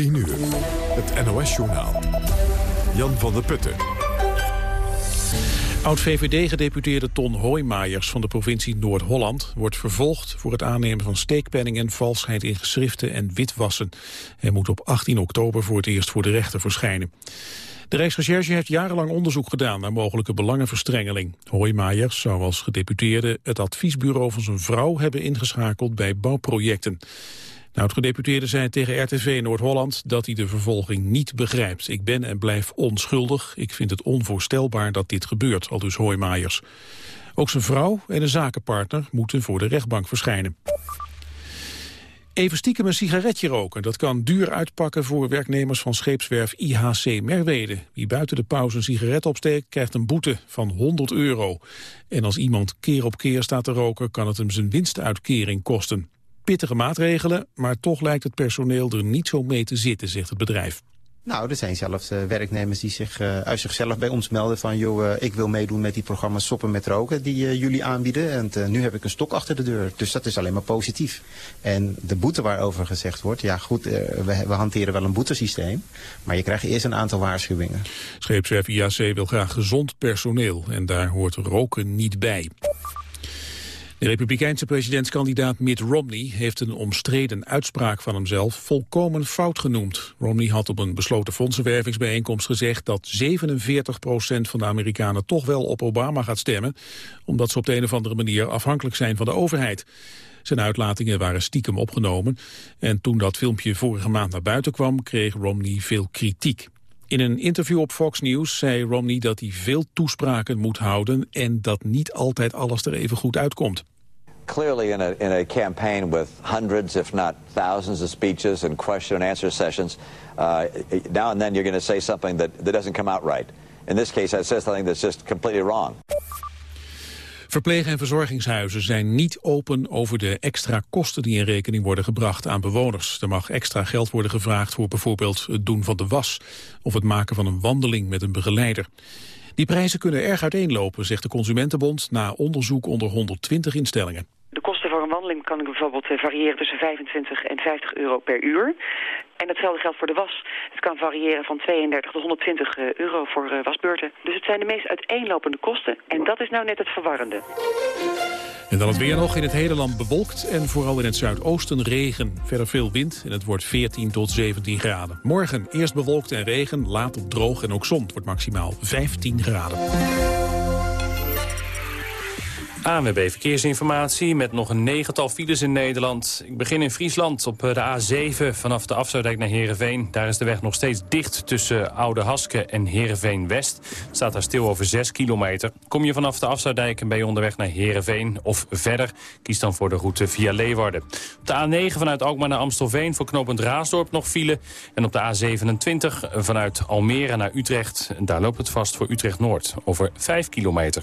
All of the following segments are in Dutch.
10 uur. Het NOS-journaal. Jan van der Putten. Oud-VVD-gedeputeerde Ton Hoijmaiers van de provincie Noord-Holland... wordt vervolgd voor het aannemen van steekpenningen, valsheid in geschriften en witwassen. Hij moet op 18 oktober voor het eerst voor de rechter verschijnen. De Rijksrecherche heeft jarenlang onderzoek gedaan naar mogelijke belangenverstrengeling. Hoijmaiers zou als gedeputeerde het adviesbureau van zijn vrouw hebben ingeschakeld bij bouwprojecten. Nou, het gedeputeerde zei tegen RTV Noord-Holland dat hij de vervolging niet begrijpt. Ik ben en blijf onschuldig. Ik vind het onvoorstelbaar dat dit gebeurt, al dus. Ook zijn vrouw en een zakenpartner moeten voor de rechtbank verschijnen. Even stiekem een sigaretje roken. Dat kan duur uitpakken voor werknemers van scheepswerf IHC Merwede. Wie buiten de pauze een sigaret opsteekt, krijgt een boete van 100 euro. En als iemand keer op keer staat te roken, kan het hem zijn winstuitkering kosten. Pittige maatregelen, maar toch lijkt het personeel er niet zo mee te zitten, zegt het bedrijf. Nou, er zijn zelfs uh, werknemers die zich uh, uit zichzelf bij ons melden van... joh, uh, ik wil meedoen met die programma's Soppen met Roken die jullie aanbieden. En nu heb ik een stok achter de deur. Dus dat is alleen maar positief. En de boete waarover gezegd wordt... ja goed, we, we, hanteren wel een boetesysteem... maar je krijgt eerst een aantal waarschuwingen. Scheepswerf IAC wil graag gezond personeel... en daar hoort roken niet bij. De republikeinse presidentskandidaat Mitt Romney heeft een omstreden uitspraak van hemzelf volkomen fout genoemd. Romney had op een besloten fondsenwervingsbijeenkomst gezegd dat 47% van de Amerikanen toch wel op Obama gaat stemmen, omdat ze op de een of andere manier afhankelijk zijn van de overheid. Zijn uitlatingen waren stiekem opgenomen en toen dat filmpje vorige maand naar buiten kwam kreeg Romney veel kritiek. In een interview op Fox News zei Romney dat hij veel toespraken moet houden en dat niet altijd alles er even goed uitkomt. Clearly in a, in a campaign with hundreds, if not thousands of speeches and question and answer sessions, uh, now and then you're going to say something that, that doesn't come out right. In this case, I said something that's just completely wrong. Verpleeg- en verzorgingshuizen zijn niet open over de extra kosten die in rekening worden gebracht aan bewoners. Er mag extra geld worden gevraagd voor bijvoorbeeld het doen van de was of het maken van een wandeling met een begeleider. Die prijzen kunnen erg uiteenlopen, zegt de Consumentenbond, na onderzoek onder 120 instellingen. De kosten voor een wandeling kan bijvoorbeeld eh, variëren tussen 25 en 50 euro per uur. En hetzelfde geldt voor de was. Het kan variëren van 32 tot 120 eh, euro voor eh, wasbeurten. Dus het zijn de meest uiteenlopende kosten. En dat is nou net het verwarrende. En dan het weer nog in het hele land bewolkt en vooral in het zuidoosten regen. Verder veel wind en het wordt 14 tot 17 graden. Morgen eerst bewolkt en regen, later droog en ook zon. Het wordt maximaal 15 graden. ANWB Verkeersinformatie met nog een negental files in Nederland. Ik begin in Friesland op de A7 vanaf de afsluitdijk naar Heerenveen. Daar is de weg nog steeds dicht tussen Oude Haske en Heerenveen-West. Staat daar stil over 6 kilometer. Kom je vanaf de afsluitdijk en ben je onderweg naar Heerenveen of verder... kies dan voor de route via Leeuwarden. Op de A9 vanuit Alkmaar naar Amstelveen voor knooppunt Raasdorp nog file. En op de A27 vanuit Almere naar Utrecht. Daar loopt het vast voor Utrecht-Noord over 5 kilometer.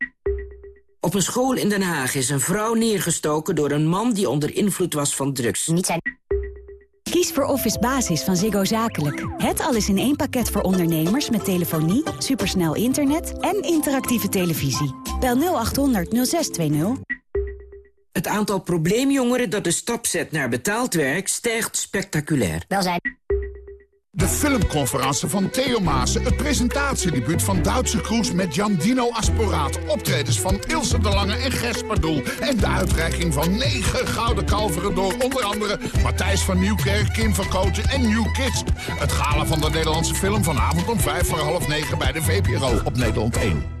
Op een school in Den Haag is een vrouw neergestoken door een man die onder invloed was van drugs. Niet zijn... Kies voor Office Basis van Ziggo Zakelijk. Het alles in één pakket voor ondernemers met telefonie, supersnel internet en interactieve televisie. Bel 0800 0620. Het aantal probleemjongeren dat de stap zet naar betaald werk stijgt spectaculair. Welzijn. De filmconferentie van Theo Maassen, het presentatiedebuut van Duitse Kroes met Jan Dino Asporaat, optredens van Ilse de Lange en Gerspardoel en de uitreiking van negen gouden kalveren door onder andere Matthijs van Nieuwkerk, Kim van Kooten en New Kids. Het gala van de Nederlandse film vanavond om vijf voor half negen bij de VPRO op Nederland 1.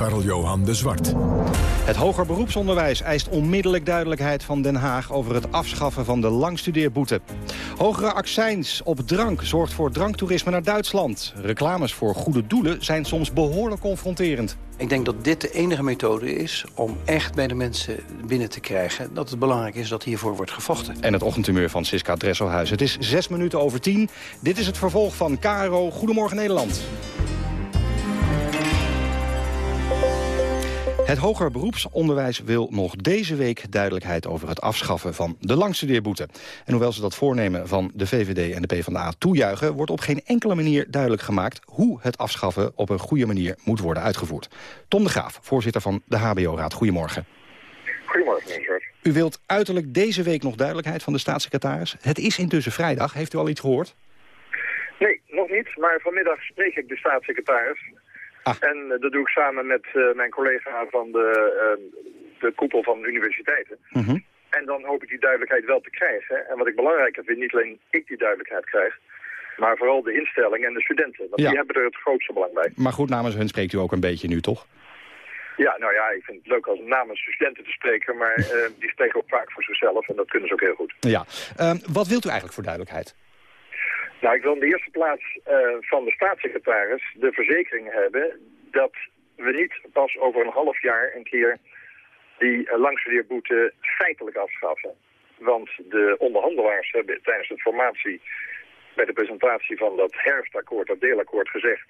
Karl-Johan de Zwart. Het hoger beroepsonderwijs eist onmiddellijk duidelijkheid van Den Haag... over het afschaffen van de langstudeerboete. Hogere accijns op drank zorgt voor dranktoerisme naar Duitsland. Reclames voor goede doelen zijn soms behoorlijk confronterend. Ik denk dat dit de enige methode is om echt bij de mensen binnen te krijgen... dat het belangrijk is dat hiervoor wordt gevochten. En het ochtendtumeur van Siska Dresselhuis. Het is zes minuten over tien. Dit is het vervolg van KRO Goedemorgen Nederland. Het hoger beroepsonderwijs wil nog deze week duidelijkheid over het afschaffen van de langstudeerboete. En hoewel ze dat voornemen van de VVD en de PvdA toejuichen, wordt op geen enkele manier duidelijk gemaakt hoe het afschaffen op een goede manier moet worden uitgevoerd. Tom de Graaf, voorzitter van de HBO-raad. Goedemorgen. Goedemorgen, meneer U wilt uiterlijk deze week nog duidelijkheid van de staatssecretaris. Het is intussen vrijdag. Heeft u al iets gehoord? Nee, nog niet. Maar vanmiddag spreek ik de staatssecretaris. Ah. En uh, dat doe ik samen met uh, mijn collega van de, uh, de koepel van universiteiten. Mm -hmm. En dan hoop ik die duidelijkheid wel te krijgen. En wat ik belangrijker vind, niet alleen ik die duidelijkheid krijg... maar vooral de instelling en de studenten. Want Ja. die hebben er het grootste belang bij. Maar goed, namens hun spreekt u ook een beetje nu, toch? Ja, nou ja, ik vind het leuk als namens studenten te spreken... maar eh, die spreken ook vaak voor zichzelf en dat kunnen ze ook heel goed. Ja. Ehm, wat wilt u eigenlijk voor duidelijkheid? Nou, ik wil in de eerste plaats eh, van de staatssecretaris de verzekering hebben dat we niet pas over een half jaar een keer die uh, feitelijk afschaffen. Want de onderhandelaars hebben tijdens de formatie bij de presentatie van dat herfstakkoord, dat deelakkoord gezegd,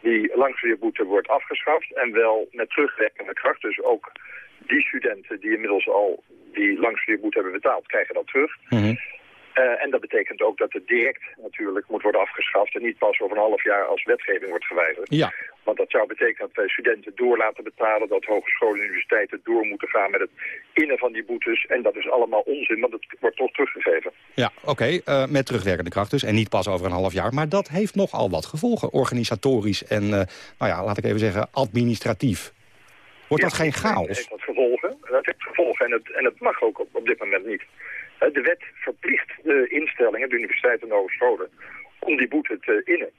die langstudeerboete wordt afgeschaft en wel met terugwerkende kracht. Dus ook die studenten die inmiddels al die langstudeerboete hebben betaald, krijgen dat terug. Uh, en dat betekent ook dat het direct natuurlijk moet worden afgeschaft... en niet pas over een half jaar als wetgeving wordt gewijzigd. Ja. Want dat zou betekenen dat wij studenten door laten betalen... dat hogescholen en universiteiten door moeten gaan met het innen van die boetes. En dat is allemaal onzin, want het wordt toch teruggegeven. Ja, oké, eh, met terugwerkende kracht dus. En niet pas over een half jaar. Maar dat heeft nogal wat gevolgen, organisatorisch en, eh, nou ja, laat ik even zeggen, administratief. Wordt dat geen chaos? heeft dat gevolgen. Dat heeft gevolgen en het, en het mag ook op, op dit moment niet. Eh, De wet verplicht de instellingen, de universiteiten en de hogescholen, om die boete te innen.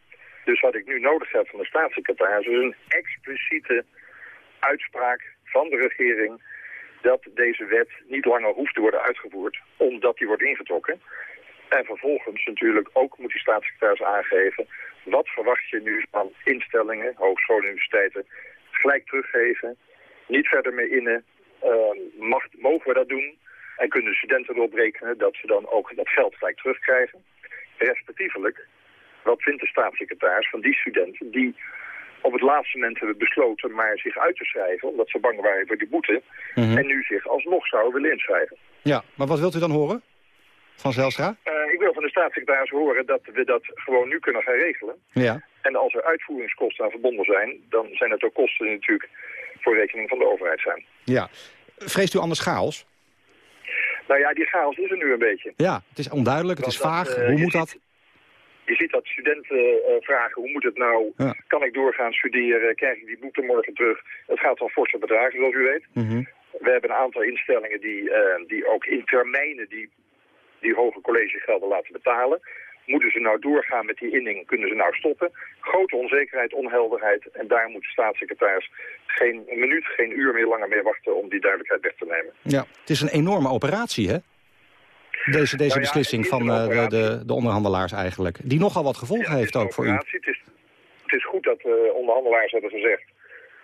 Dus wat ik nu nodig heb van de staatssecretaris is een expliciete uitspraak van de regering dat deze wet niet langer hoeft te worden uitgevoerd, omdat die wordt ingetrokken. En vervolgens natuurlijk ook moet die staatssecretaris aangeven, wat verwacht je nu van instellingen, hogescholen en universiteiten, gelijk teruggeven, niet verder mee innen, uh, mogen we dat doen? En kunnen de studenten erop rekenen dat ze dan ook dat geld gelijk terugkrijgen. Respectievelijk, wat vindt de staatssecretaris van die studenten die op het laatste moment hebben besloten maar zich uit te schrijven, omdat ze bang waren voor die boete, Mhm. en nu zich alsnog zouden willen inschrijven. Ja, maar wat wilt u dan horen? Van Zelstra? Uh, ik wil van de staatssecretaris horen dat we dat gewoon nu kunnen gaan regelen. Ja. En als er uitvoeringskosten aan verbonden zijn, dan zijn het ook kosten die natuurlijk voor rekening van de overheid zijn. Ja. Vreest u anders chaos? Nou ja, die chaos is er nu een beetje. Ja, het is onduidelijk, het is Want vaag. eh, Hoe moet dat? Je ziet dat studenten uh, vragen, hoe moet het nou? Ja. Kan ik doorgaan studeren? Krijg ik die boete morgen terug? Het gaat om forse bedragen, zoals u weet. Mhm. We hebben een aantal instellingen die, uh, die ook in termijnen die, die hoge collegegelden laten betalen. Moeten ze nou doorgaan met die inning? Kunnen ze nou stoppen? Grote onzekerheid, onhelderheid. En daar moet de staatssecretaris geen minuut, geen uur meer langer mee wachten om die duidelijkheid weg te nemen. Ja, het is een enorme operatie, hè? Deze, deze Nou ja, beslissing van uh, de, de, de onderhandelaars eigenlijk. Die nogal wat gevolgen Ja, heeft ook voor u. Het is, het is goed dat de onderhandelaars hebben gezegd...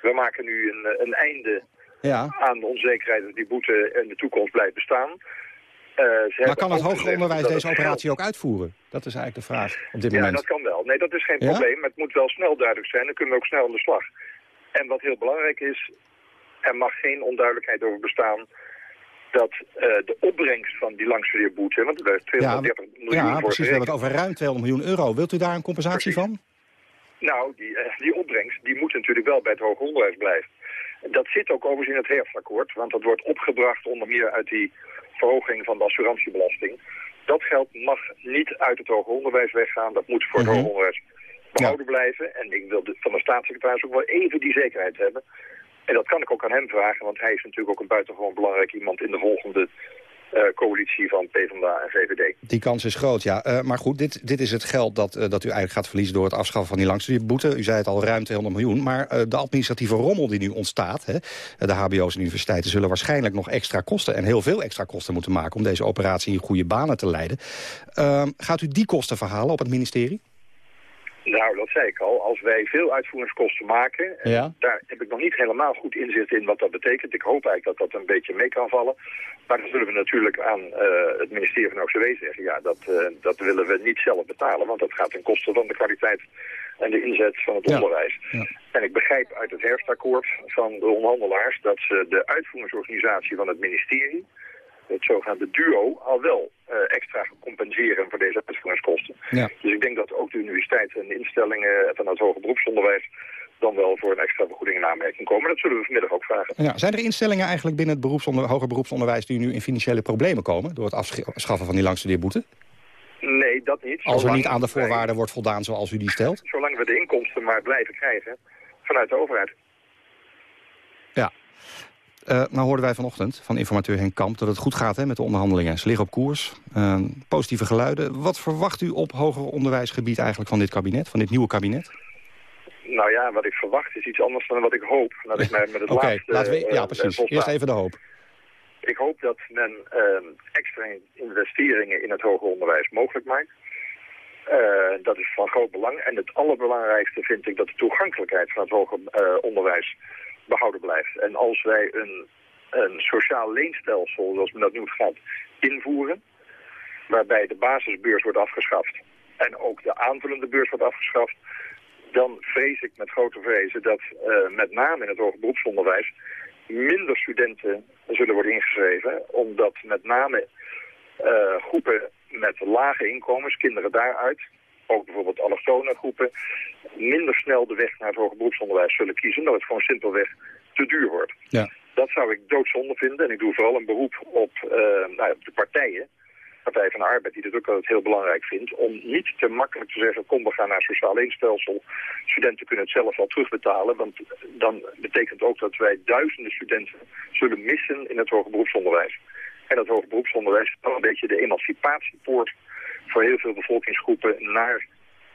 we maken nu een, een einde Ja. aan de onzekerheid dat die boete in de toekomst blijft bestaan. Uh, maar kan het hoger onderwijs deze operatie ook uitvoeren? Dat is eigenlijk de vraag op dit ja, moment. dat kan wel. Nee, dat is geen Ja? probleem. Maar het moet wel snel duidelijk zijn. Dan kunnen we ook snel aan de slag. En wat heel belangrijk is... er mag geen onduidelijkheid over bestaan... dat uh, de opbrengst van die langstudeerboete... want er is 230 ja, miljoen ja, voor precies. We hebben het over ruim 200 miljoen euro. Wilt u daar een compensatie van? Nou, die, uh, die opbrengst die moet natuurlijk wel bij het hoger onderwijs blijven. Dat zit ook overigens in het herfstakkoord, want dat wordt opgebracht onder meer uit die verhoging van de assurantiebelasting. Dat geld mag niet uit het hoger onderwijs weggaan, dat moet voor het Mhm. hoger onderwijs behouden blijven. En ik wil van de staatssecretaris ook wel even die zekerheid hebben. En dat kan ik ook aan hem vragen, want hij is natuurlijk ook een buitengewoon belangrijk iemand in de volgende coalitie van PvdA en VVD. Die kans is groot, ja. Uh, maar goed, dit, dit is het geld dat, uh, dat u eigenlijk gaat verliezen... door het afschaffen van die langstudierboete. U zei het al, ruim 200 miljoen. Maar de administratieve rommel die nu ontstaat... Hè, de hbo's en universiteiten zullen waarschijnlijk nog extra kosten... en heel veel extra kosten moeten maken... om deze operatie in goede banen te leiden. Ehm, gaat u die kosten verhalen op het ministerie? Nou, dat zei ik al. Als wij veel uitvoeringskosten maken, ja. daar heb ik nog niet helemaal goed inzicht in wat dat betekent. Ik hoop eigenlijk dat dat een beetje mee kan vallen. Maar dan zullen we natuurlijk aan uh, het ministerie van OCW zeggen, ja, dat, uh, dat willen we niet zelf betalen, want dat gaat ten koste van de kwaliteit en de inzet van het Ja. onderwijs. Ja. En ik begrijp uit het herfstakkoord van de onderhandelaars dat ze de uitvoeringsorganisatie van het ministerie, het zogenaamde duo, al wel extra compenseren voor deze uitvoeringskosten. Ja. Dus ik denk dat ook de universiteiten en de instellingen van het hoger beroepsonderwijs dan wel voor een extra vergoeding in aanmerking komen. Dat zullen we vanmiddag ook vragen. Ja, zijn er instellingen eigenlijk binnen het beroepsonder, hoger beroepsonderwijs... die nu in financiële problemen komen door het afschaffen van die langstudeerboete? Nee, dat niet. Als er niet aan de voorwaarden wordt voldaan zoals u die stelt? Zolang we de inkomsten maar blijven krijgen vanuit de overheid. Ja. Eh, nou hoorden wij vanochtend van informateur Henk Kamp... dat het goed gaat hè, met de onderhandelingen. Ze liggen op koers. Eh, positieve geluiden. Wat verwacht u op hoger onderwijsgebied eigenlijk van dit kabinet? Van dit nieuwe kabinet? Nou ja, wat ik verwacht is iets anders dan wat ik hoop. Dat ik mij met het laatste... laten we... Ja, eh, precies. Eerst even de hoop. Ik hoop dat men ehm, extra investeringen in het hoger onderwijs mogelijk maakt. Dat is van groot belang. En het allerbelangrijkste vind ik dat de toegankelijkheid van het hoger onderwijs behouden blijft. En als wij een, een sociaal leenstelsel, zoals men dat noemt, gaat invoeren... waarbij de basisbeurs wordt afgeschaft en ook de aanvullende beurs wordt afgeschaft... dan vrees ik met grote vrezen dat eh, met name in het hoger beroepsonderwijs minder studenten zullen worden ingeschreven, omdat met name eh, groepen met lage inkomens, kinderen daaruit, ook bijvoorbeeld allochtone groepen, minder snel de weg naar het hoger beroepsonderwijs zullen kiezen, omdat het gewoon simpelweg te duur wordt. Ja. Dat zou ik doodzonde vinden en ik doe vooral een beroep op, eh, nou, op de partijen, Partij van de Arbeid, die dit ook altijd heel belangrijk vindt, om niet te makkelijk te zeggen, kom we gaan naar een sociaal leenstelsel, studenten kunnen het zelf wel terugbetalen, want dan betekent ook dat wij duizenden studenten zullen missen in het hoger beroepsonderwijs. En dat hoger beroepsonderwijs is wel een beetje de emancipatiepoort voor heel veel bevolkingsgroepen naar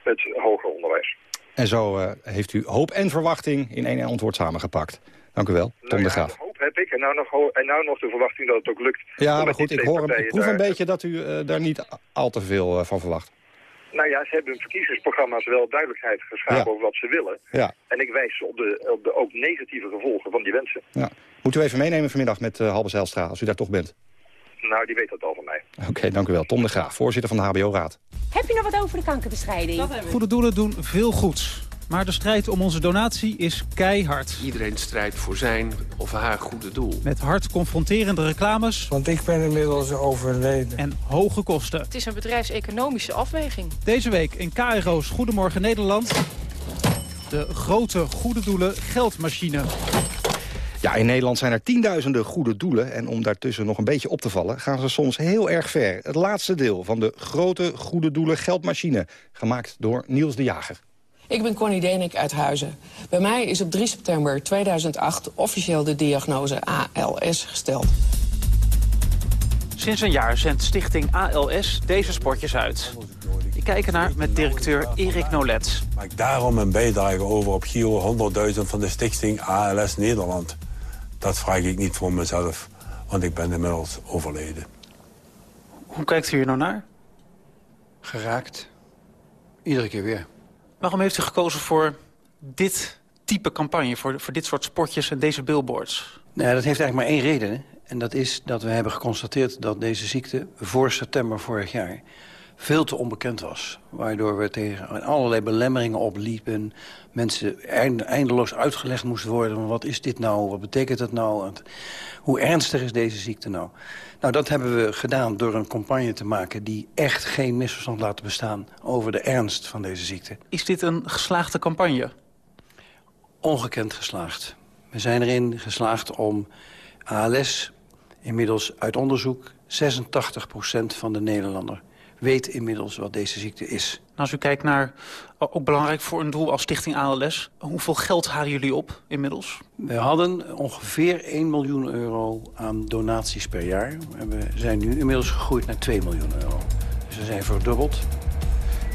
het hoger onderwijs. En zo eh, heeft u hoop en verwachting in één antwoord samengepakt. Dank u wel, Tom Nou de ja, Graaf. de hoop heb ik en nou, nog, en nou nog de verwachting dat het ook lukt. Ja, maar goed, ik, hoor hem, ik partijen proef een beetje dat u eh, daar niet al te veel eh, van verwacht. Nou ja, ze hebben hun verkiezingsprogramma's wel duidelijkheid geschapen Ja. over wat ze willen. Ja. En ik wijs op de, op de ook negatieve gevolgen van die wensen. Ja. Moet u even meenemen vanmiddag met uh, Halbe Zijlstra, als u daar toch bent. Nou, die weet dat al van mij. Oké, dank u wel. Tom de Graaf, voorzitter van de HBO-raad. Heb je nog wat over de kankerbestrijding? Goede doelen doen veel goeds. Maar de strijd om onze donatie is keihard. Iedereen strijdt voor zijn of haar goede doel. Met hard confronterende reclames. Want ik ben inmiddels overleden. En hoge kosten. Het is een bedrijfseconomische afweging. Deze week in KRO's Goedemorgen Nederland. De grote goede doelen geldmachine. Ja, in Nederland zijn er tienduizenden goede doelen. En om daartussen nog een beetje op te vallen... gaan ze soms heel erg ver. Het laatste deel van de grote goede doelen geldmachine. Gemaakt door Niels de Jager. Ik ben Connie Denik uit Huizen. Bij mij is op 3 september 2008 officieel de diagnose ALS gesteld. Sinds een jaar zendt stichting ALS deze spotjes uit. Ik kijk ernaar met directeur Erik Nolet. Maak daarom een bijdrage over op Giro 100.000 van de stichting ALS Nederland. Dat vraag ik niet voor mezelf, want ik ben inmiddels overleden. Hoe kijkt u hier nou naar? Geraakt. Iedere keer weer. Waarom heeft u gekozen voor dit type campagne, voor, voor dit soort spotjes en deze billboards? Nou, dat heeft eigenlijk maar één reden. hè. En dat is dat we hebben geconstateerd dat deze ziekte voor september vorig jaar veel te onbekend was. Waardoor we tegen allerlei belemmeringen opliepen. Mensen eind- eindeloos uitgelegd moesten worden. Wat is dit nou? Wat betekent het nou? Hoe ernstig is deze ziekte nou? Nou, dat hebben we gedaan door een campagne te maken... die echt geen misverstand laat bestaan over de ernst van deze ziekte. Is dit een geslaagde campagne? Ongekend geslaagd. We zijn erin geslaagd om ALS, inmiddels uit onderzoek... 86% van de Nederlander weet inmiddels wat deze ziekte is. Als u kijkt naar, ook belangrijk voor een doel als Stichting ALS... hoeveel geld halen jullie op inmiddels? We hadden ongeveer 1 miljoen euro aan donaties per jaar. En we zijn nu inmiddels gegroeid naar 2 miljoen euro. Dus we zijn verdubbeld.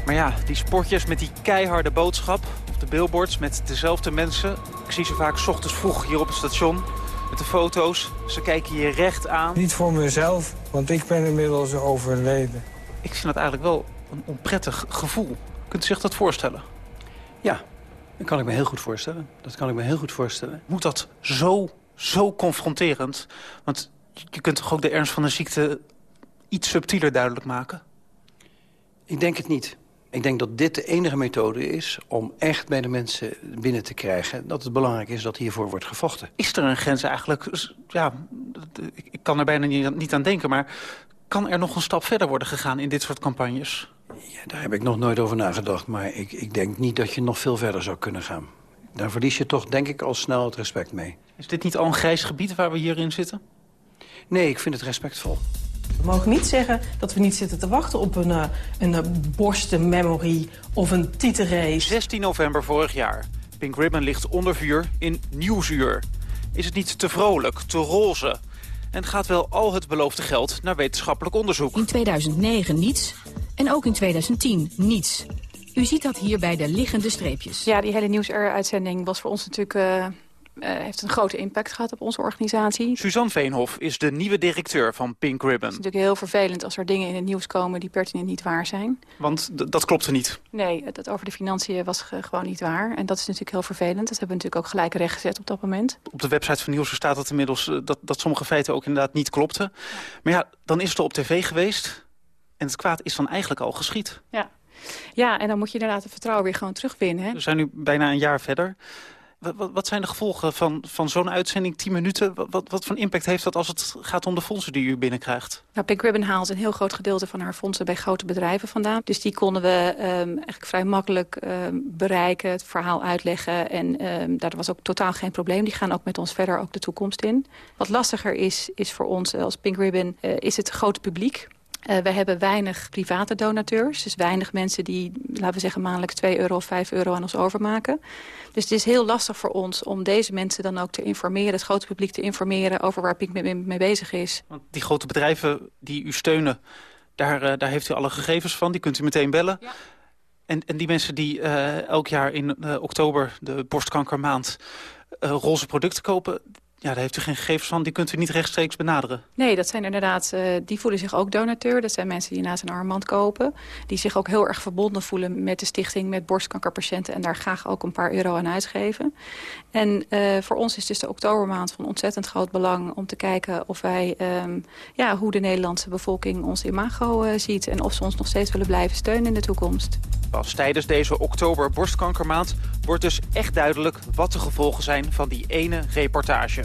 Maar ja, die sportjes met die keiharde boodschap... of de billboards met dezelfde mensen... ik zie ze vaak s ochtends vroeg hier op het station met de foto's. Ze kijken je recht aan. Niet voor mezelf, want ik ben inmiddels overleden. Ik vind dat eigenlijk wel een onprettig gevoel. Kunt u zich dat voorstellen? Ja, dat kan ik me heel goed voorstellen. Dat kan ik me heel goed voorstellen. Moet dat zo, zo confronterend? Want je kunt toch ook de ernst van de ziekte iets subtieler duidelijk maken? Ik denk het niet. Ik denk dat dit de enige methode is om echt bij de mensen binnen te krijgen... dat het belangrijk is dat hiervoor wordt gevochten. Is er een grens eigenlijk? Ja, ik kan er bijna niet aan denken, maar kan er nog een stap verder worden gegaan in dit soort campagnes? Ja, daar heb ik nog nooit over nagedacht, maar ik, ik denk niet dat je nog veel verder zou kunnen gaan. Daar verlies je toch, denk ik, al snel het respect mee. Is dit niet al een grijs gebied waar we hierin zitten? Nee, ik vind het respectvol. We mogen niet zeggen dat we niet zitten te wachten op een, uh, een borstenmemory of een titelrace. 16 november vorig jaar. Pink Ribbon ligt onder vuur in Nieuwsuur. Is het niet te vrolijk, te roze? En gaat wel al het beloofde geld naar wetenschappelijk onderzoek? In 2009 niets en ook in 2010 niets. U ziet dat hier bij de liggende streepjes. Ja, die hele nieuwsuitzending was voor ons natuurlijk... Uh, heeft een grote impact gehad op onze organisatie. Suzanne Veenhof is de nieuwe directeur van Pink Ribbon. Het is natuurlijk heel vervelend als er dingen in het nieuws komen die pertinent niet waar zijn. Want dat klopte niet? Nee, dat over de financiën was gewoon niet waar. En dat is natuurlijk heel vervelend. Dat hebben we natuurlijk ook gelijk rechtgezet op dat moment. Op de website van Nieuws staat dat inmiddels dat, dat sommige feiten ook inderdaad niet klopten. Maar ja, dan is het op tv geweest. En het kwaad is dan eigenlijk al geschied. Ja. Ja, en dan moet je inderdaad het vertrouwen weer gewoon terugwinnen. Hè? We zijn nu bijna een jaar verder. Wat, wat zijn de gevolgen van, van zo'n uitzending, 10 minuten? Wat, wat, wat voor impact heeft dat als het gaat om de fondsen die u binnenkrijgt? Nou, Pink Ribbon haalt een heel groot gedeelte van haar fondsen bij grote bedrijven vandaan. Dus die konden we um, eigenlijk vrij makkelijk um, bereiken, het verhaal uitleggen. En um, daar was ook totaal geen probleem. Die gaan ook met ons verder ook de toekomst in. Wat lastiger is, is voor ons als Pink Ribbon, uh, is het grote publiek. Uh, we hebben weinig private donateurs. Dus weinig mensen die, laten we zeggen, maandelijks 2 euro of 5 euro aan ons overmaken. Dus het is heel lastig voor ons om deze mensen dan ook te informeren... het grote publiek te informeren over waar Pink mee, mee bezig is. Want die grote bedrijven die u steunen, daar, uh, daar heeft u alle gegevens van. Die kunt u meteen bellen. Ja. En, en die mensen die uh, elk jaar in oktober, de borstkankermaand... roze producten kopen, ja, daar heeft u geen gegevens van. Die kunt u niet rechtstreeks benaderen. Nee, dat zijn inderdaad, uh, die voelen zich ook donateur. Dat zijn mensen die naast een armband kopen. Die zich ook heel erg verbonden voelen met de stichting, met borstkankerpatiënten. En daar graag ook een paar euro aan uitgeven. En uh, voor ons is dus de oktobermaand van ontzettend groot belang... om te kijken of wij, um, ja, hoe de Nederlandse bevolking ons imago uh, ziet. En of ze ons nog steeds willen blijven steunen in de toekomst. Pas tijdens deze oktober borstkankermaand wordt dus echt duidelijk... wat de gevolgen zijn van die ene reportage.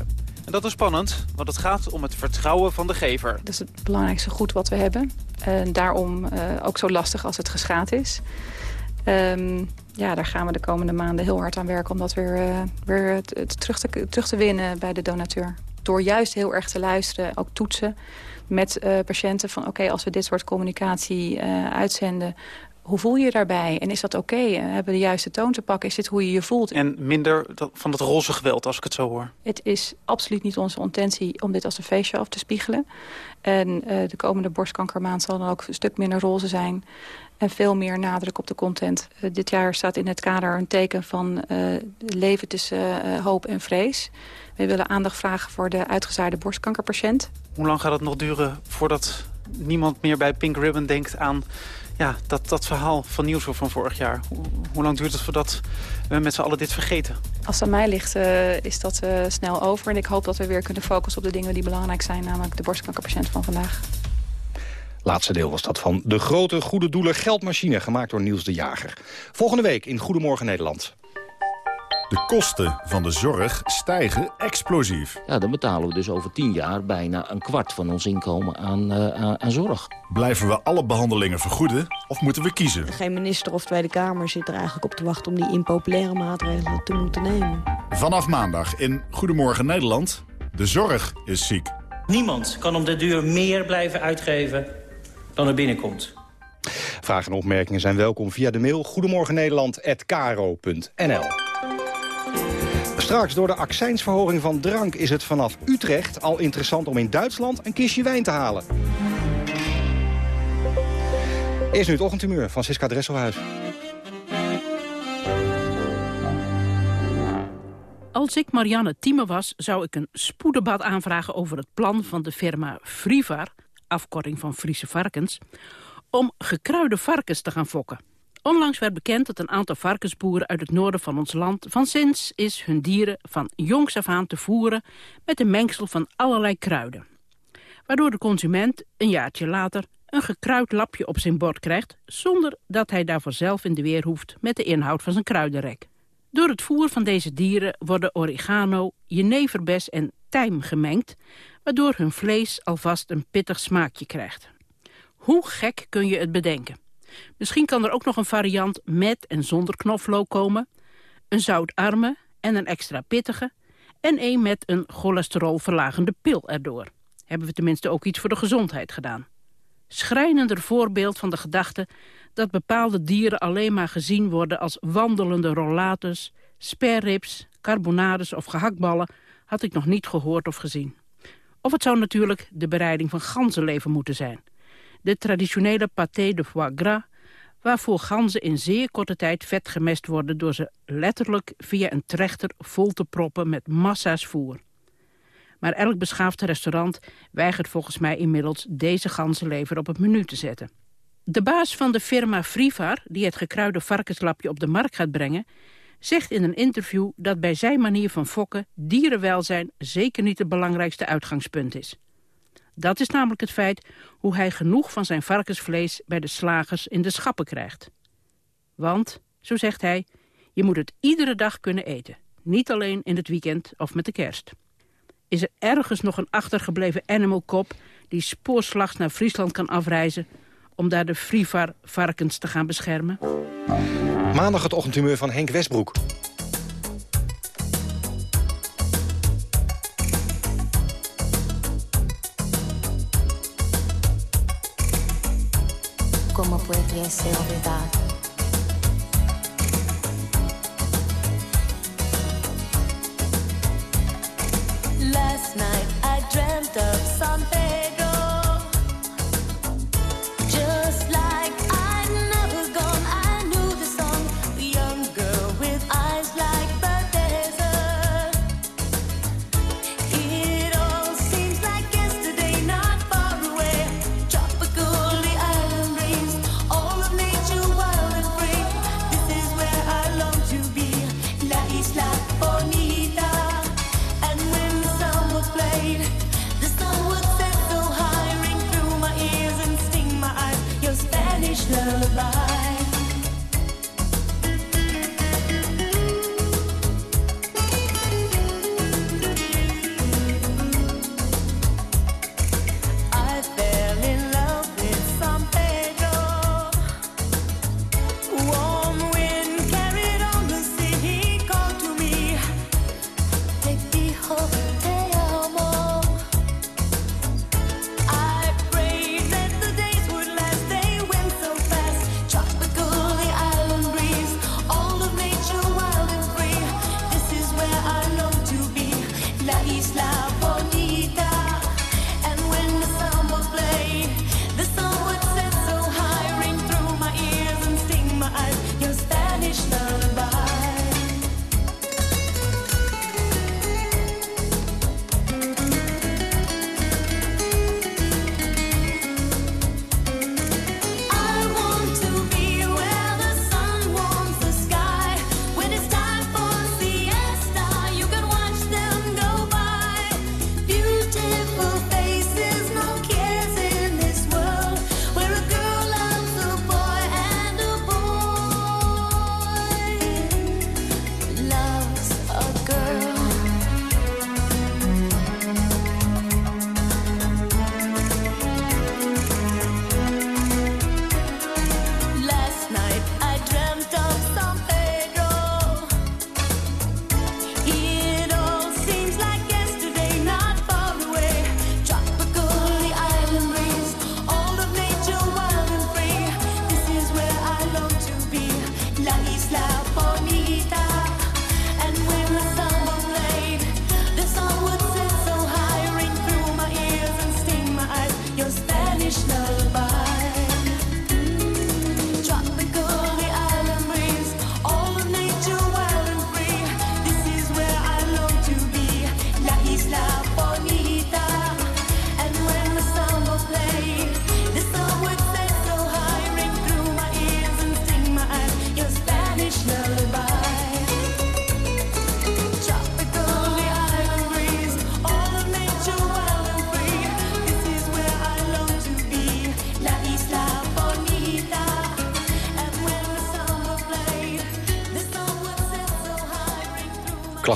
En dat is spannend, want het gaat om het vertrouwen van de gever. Dat is het belangrijkste goed wat we hebben. En daarom uh, ook zo lastig als het geschaad is. Um, ja, daar gaan we de komende maanden heel hard aan werken... om dat weer, uh, weer terug, te, terug te winnen bij de donateur. Door juist heel erg te luisteren, ook toetsen met uh, patiënten... van oké, als we dit soort communicatie uh, uitzenden hoe voel je je daarbij? En is dat oké? Okay? Hebben we de juiste toon te pakken? Is dit hoe je je voelt? En minder van het roze geweld, als ik het zo hoor. Het is absoluut niet onze intentie om dit als een feestje af te spiegelen. En uh, de komende borstkankermaand zal dan ook een stuk minder roze zijn. En veel meer nadruk op de content. Uh, dit jaar staat in het kader een teken van uh, leven tussen hoop en vrees. We willen aandacht vragen voor de uitgezaaide borstkankerpatiënt. Hoe lang gaat het nog duren voordat niemand meer bij Pink Ribbon denkt aan ja, dat, dat verhaal van Nieuwshof van vorig jaar. Hoe, hoe, lang duurt het voordat we met z'n allen dit vergeten? Als het aan mij ligt, uh, is dat uh, snel over. En ik hoop dat we weer kunnen focussen op de dingen die belangrijk zijn. Namelijk de borstkankerpatiënt van vandaag. Laatste deel was dat van De Grote Goede Doelen Geldmachine... gemaakt door Niels de Jager. Volgende week in Goedemorgen Nederland. De kosten van de zorg stijgen explosief. Ja, dan betalen we dus over tien jaar bijna een kwart van ons inkomen aan, uh, aan, aan, zorg. Blijven we alle behandelingen vergoeden of moeten we kiezen? Geen minister of Tweede Kamer zit er eigenlijk op te wachten... om die impopulaire maatregelen te moeten nemen. Vanaf maandag in Goedemorgen Nederland. De zorg is ziek. Niemand kan om de duur meer blijven uitgeven dan er binnenkomt. Vragen en opmerkingen zijn welkom via de mail goedemorgennederland.kro.nl. Straks door de accijnsverhoging van drank is het vanaf Utrecht al interessant om in Duitsland een kistje wijn te halen. Eerst nu het ochtendhumeur van Siska Dresselhuis. Als ik Marianne Thieme was, zou ik een spoeddebat aanvragen over het plan van de firma Frivar, afkorting van Friese varkens, om gekruide varkens te gaan fokken. Onlangs werd bekend dat een aantal varkensboeren uit het noorden van ons land van sinds is hun dieren van jongs af aan te voeren met een mengsel van allerlei kruiden. Waardoor de consument een jaartje later een gekruid lapje op zijn bord krijgt... zonder dat hij daarvoor zelf in de weer hoeft met de inhoud van zijn kruidenrek. Door het voer van deze dieren worden oregano, jeneverbes en tijm gemengd... waardoor hun vlees alvast een pittig smaakje krijgt. Hoe gek kun je het bedenken? Misschien kan er ook nog een variant met en zonder knoflook komen... een zoutarme en een extra pittige... en een met een cholesterolverlagende pil erdoor. Hebben we tenminste ook iets voor de gezondheid gedaan schrijnender voorbeeld van de gedachte dat bepaalde dieren alleen maar gezien worden als wandelende rollatus, sperrips, carbonades of gehaktballen had ik nog niet gehoord of gezien. Of het zou natuurlijk de bereiding van ganzenlever moeten zijn. De traditionele pâté de foie gras, waarvoor ganzen in zeer korte tijd vet gemest worden door ze letterlijk via een trechter vol te proppen met massa's voer. Maar elk beschaafd restaurant weigert volgens mij inmiddels deze ganzenlever op het menu te zetten. De baas van de firma Frivar, die het gekruide varkenslapje op de markt gaat brengen, zegt in een interview dat bij zijn manier van fokken dierenwelzijn zeker niet het belangrijkste uitgangspunt is. Dat is namelijk het feit hoe hij genoeg van zijn varkensvlees bij de slagers in de schappen krijgt. Want, zo zegt hij, je moet het iedere dag kunnen eten. Niet alleen in het weekend of met de kerst is er ergens nog een achtergebleven animal cop... die spoorslags naar Friesland kan afreizen... om daar de Frivar varkens te gaan beschermen? Maandag het ochtendhumeur van Henk Westbroek. Como puede ser verdad?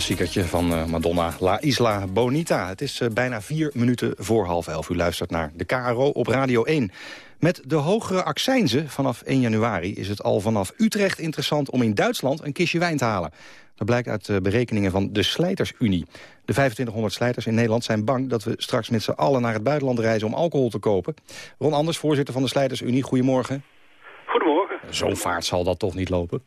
Klassiekertje van eh, Madonna, La Isla Bonita. Het is eh, bijna vier minuten voor half elf. U luistert naar de KRO op Radio 1. Met de hogere accijnzen vanaf 1 januari is het al vanaf Utrecht interessant... om in Duitsland een kistje wijn te halen. Dat blijkt uit eh, berekeningen van de Slijtersunie. De 2500 slijters in Nederland zijn bang dat we straks met z'n allen naar het buitenland reizen om alcohol te kopen. Ron Anders, voorzitter van de Slijtersunie, goedemorgen. Goedemorgen. Zo'n vaart zal dat toch niet lopen?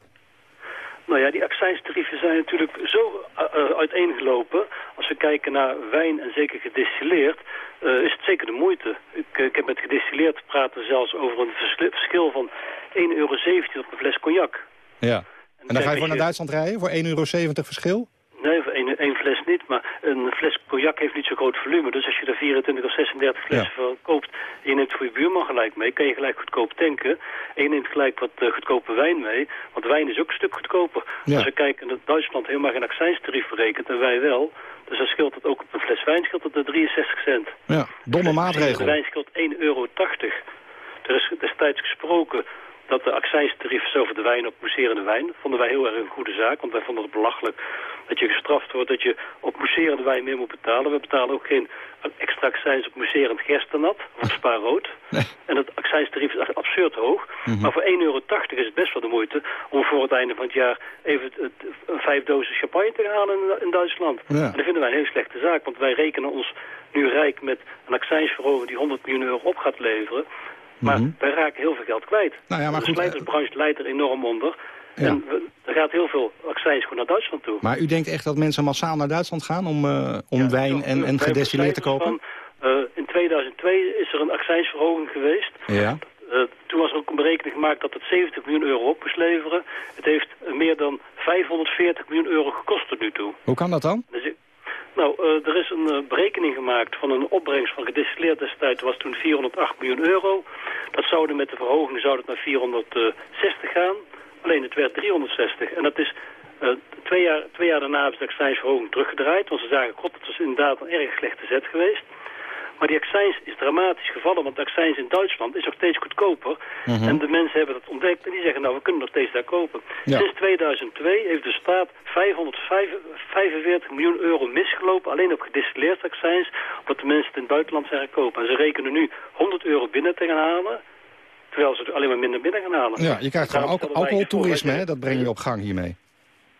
Nou ja, die accijnstarieven zijn natuurlijk zo uh, uiteengelopen. Als we kijken naar wijn en zeker gedistilleerd, uh, is het zeker de moeite. Ik, ik heb met gedistilleerd praten zelfs over een vers- verschil van 1,17 euro op een fles cognac. Ja. En dan ga je voor naar Duitsland rijden voor 1,70 euro verschil? Nee, één, één fles niet, maar een fles cognac heeft niet zo groot volume. Dus als je er 24 of 36 flessen van koopt en je neemt voor je buurman gelijk mee, kan je gelijk goedkoop tanken. En je neemt gelijk wat uh, goedkope wijn mee, want wijn is ook een stuk goedkoper. Ja. Als we kijken dat Duitsland helemaal geen accijnstarief berekent en wij wel, dus dan scheelt het ook op een fles wijn scheelt het de 63 cent. Ja, domme De maatregel. wijn scheelt 1,80 euro. Er is destijds gesproken dat de accijnstarieven over de wijn op mousserende wijn vonden wij heel erg een goede zaak. Want wij vonden het belachelijk dat je gestraft wordt dat je op mousserende wijn meer moet betalen. We betalen ook geen extra accijns op mousserend gerstenat of spaarrood. En het accijnstarief is absurd hoog. Mhm. Maar voor 1,80 euro is het best wel de moeite om voor het einde van het jaar even vijf dozen champagne te halen in, in Duitsland. Ja. En dat vinden wij een hele slechte zaak, want wij rekenen ons nu rijk met een accijnsverhoging die 100 miljoen euro op gaat leveren. Maar Mhm. wij raken heel veel geld kwijt. Nou ja, maar de slijtersbranche leidt er enorm onder. Ja. En we- er gaat heel veel accijns gewoon naar Duitsland toe. Maar u denkt echt dat mensen massaal naar Duitsland gaan om, eh, om wijn en, en gedestilleerd te kopen? van, eh, in 2002 is er een accijnsverhoging geweest. Ja. Eh, toen was er ook een berekening gemaakt dat het 70 miljoen euro op moest leveren. Het heeft eh, meer dan 540 miljoen euro gekost tot nu toe. Hoe kan dat dan? Dus nou, eh, er is een eh, berekening gemaakt van een opbrengst van gedistilleerd destijds. was toen 408 miljoen euro. Dat zouden met de verhoging zou het naar 460 gaan. Alleen het werd 360. En dat is eh, twee, jaar, twee jaar daarna ze de accijnsverhoging teruggedraaid. Want ze zagen, god, het was inderdaad een erg slechte zet geweest. Maar die accijns is dramatisch gevallen, want de accijns in Duitsland is nog steeds goedkoper. Mhm. En de mensen hebben dat ontdekt en die zeggen, nou, we kunnen nog steeds daar kopen. Ja. Sinds 2002 heeft de staat 545 miljoen euro misgelopen, alleen op gedistilleerd accijns, omdat de mensen het in het buitenland zijn gekopen. En ze rekenen nu 100 euro binnen te gaan halen, terwijl ze alleen maar minder binnen gaan halen. Ja, je krijgt gewoon alcoholtoerisme, hè? dat breng je op gang hiermee.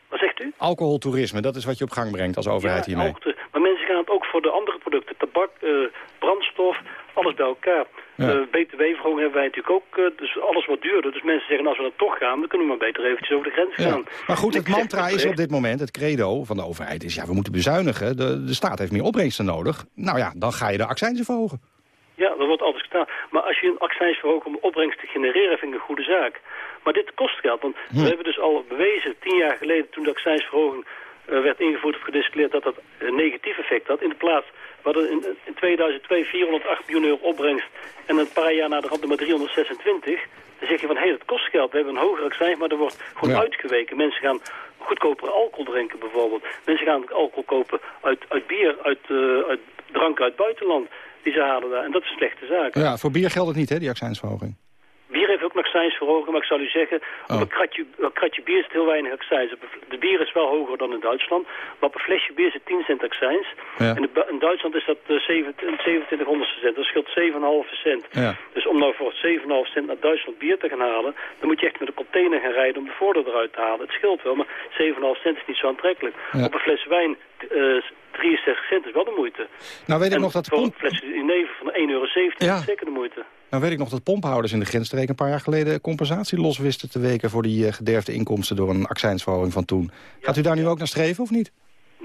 Wat zegt u? Alcoholtoerisme, dat is wat je op gang brengt als overheid Ja, hiermee. Maar mensen gaan het ook voor de andere producten. Tabak, eh, brandstof, alles bij elkaar. Ja. Eh, BTW-verhoging hebben wij natuurlijk ook. eh, dus alles wordt duurder. Dus mensen zeggen, als we dan toch gaan, dan kunnen we maar beter eventjes over de grens Ja. gaan. Maar goed, het mantra is op dit moment, het credo van de overheid is... ja, we moeten bezuinigen, de, de staat heeft meer opbrengsten nodig. Nou ja, dan ga je de accijnzen verhogen. Ja, dat wordt altijd gedaan. Maar als je een accijns verhoogt om opbrengst te genereren, vind ik een goede zaak. Maar dit kost geld. Want Hm. we hebben dus al bewezen, tien jaar geleden, toen de accijnsverhoging werd ingevoerd of gedistilleerd, dat dat een negatief effect had. In de plaats, we hadden in, in 2002 408 miljoen euro opbrengst en een paar jaar na de rand maar 326. Dan zeg je van, hé, dat kost geld. We hebben een hoger accijns, maar er wordt gewoon Ja. uitgeweken. Mensen gaan goedkoper alcohol drinken bijvoorbeeld. Mensen gaan alcohol kopen uit, uit bier, uit, eh, uit drank uit het buitenland. Die ze halen daar. En dat is een slechte zaak. Ja, voor bier geldt het niet, hè, die accijnsverhoging. Bier heeft ook een accijnsverhoging, maar ik zal u zeggen, Oh. op een kratje, een kratje bier zit heel weinig accijns. De bier is wel hoger dan in Duitsland, maar op een flesje bier zit 10 cent accijns. Ja. En in in Duitsland is dat eh, 27 2700 cent, dat scheelt 7,5 cent. Ja. Dus om nou voor 7,5 cent naar Duitsland bier te gaan halen, dan moet je echt met een container gaan rijden om de voordeel eruit te halen. Het scheelt wel, maar 7,5 cent is niet zo aantrekkelijk. Ja. Op een fles wijn, eh 63 cent is wel de moeite. Nou weet ik en nog dat voor een fles jenever van 1,70 euro Ja. is zeker de moeite. Nou weet ik nog dat pomphouders in de grensstreek een paar jaar geleden compensatie los wisten te weken voor die eh, gederfde inkomsten door een accijnsverhoging van toen. Gaat u daar nu ook naar streven of niet?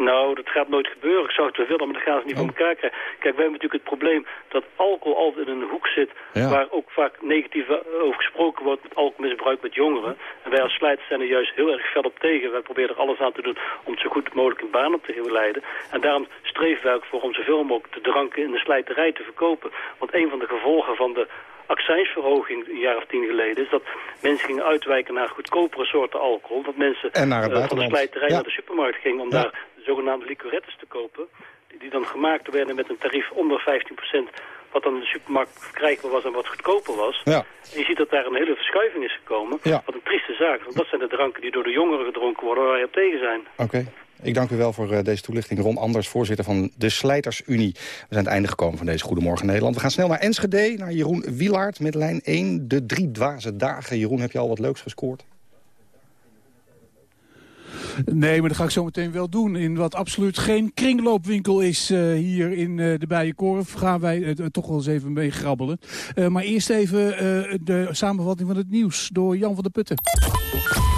Nou, dat gaat nooit gebeuren. Ik zou het wel willen, maar dat gaan ze niet Oh. voor elkaar krijgen. Kijk, wij hebben natuurlijk het probleem dat alcohol altijd in een hoek zit... Ja. waar ook vaak negatief over gesproken wordt met alcoholmisbruik met jongeren. En wij als slijters zijn er juist heel erg fel op tegen. Wij proberen er alles aan te doen om het zo goed mogelijk in banen te geleiden. En daarom streven wij ook voor om zoveel mogelijk de dranken in de slijterij te verkopen. Want een van de gevolgen van de accijnsverhoging een jaar of tien geleden... is dat mensen gingen uitwijken naar goedkopere soorten alcohol. Dat mensen En naar het eh, van de slijterij Ja. naar de supermarkt gingen om Ja. daar zogenaamde liquorettes te kopen. Die, die dan gemaakt werden met een tarief onder 15%. Wat dan in de supermarkt verkrijgbaar was en wat goedkoper was. Ja. En je ziet dat daar een hele verschuiving is gekomen. Ja. Wat een trieste zaak. Want dat zijn de dranken die door de jongeren gedronken worden waar wij op tegen zijn. Oké. Ik dank u wel voor eh, deze toelichting. Ron Anders, voorzitter van de Slijtersunie. We zijn aan het einde gekomen van deze Goedemorgen Nederland. We gaan snel naar Enschede, naar Jeroen Wielaert met lijn 1. De drie dwaze dagen. Jeroen, heb je al wat leuks gescoord? Nee, maar dat ga ik zo meteen wel doen. In wat absoluut geen kringloopwinkel is eh, hier in eh, de Bijenkorf... gaan wij het toch wel eens even mee grabbelen. Eh, maar eerst even eh, de samenvatting van het nieuws door Jan van der Putten.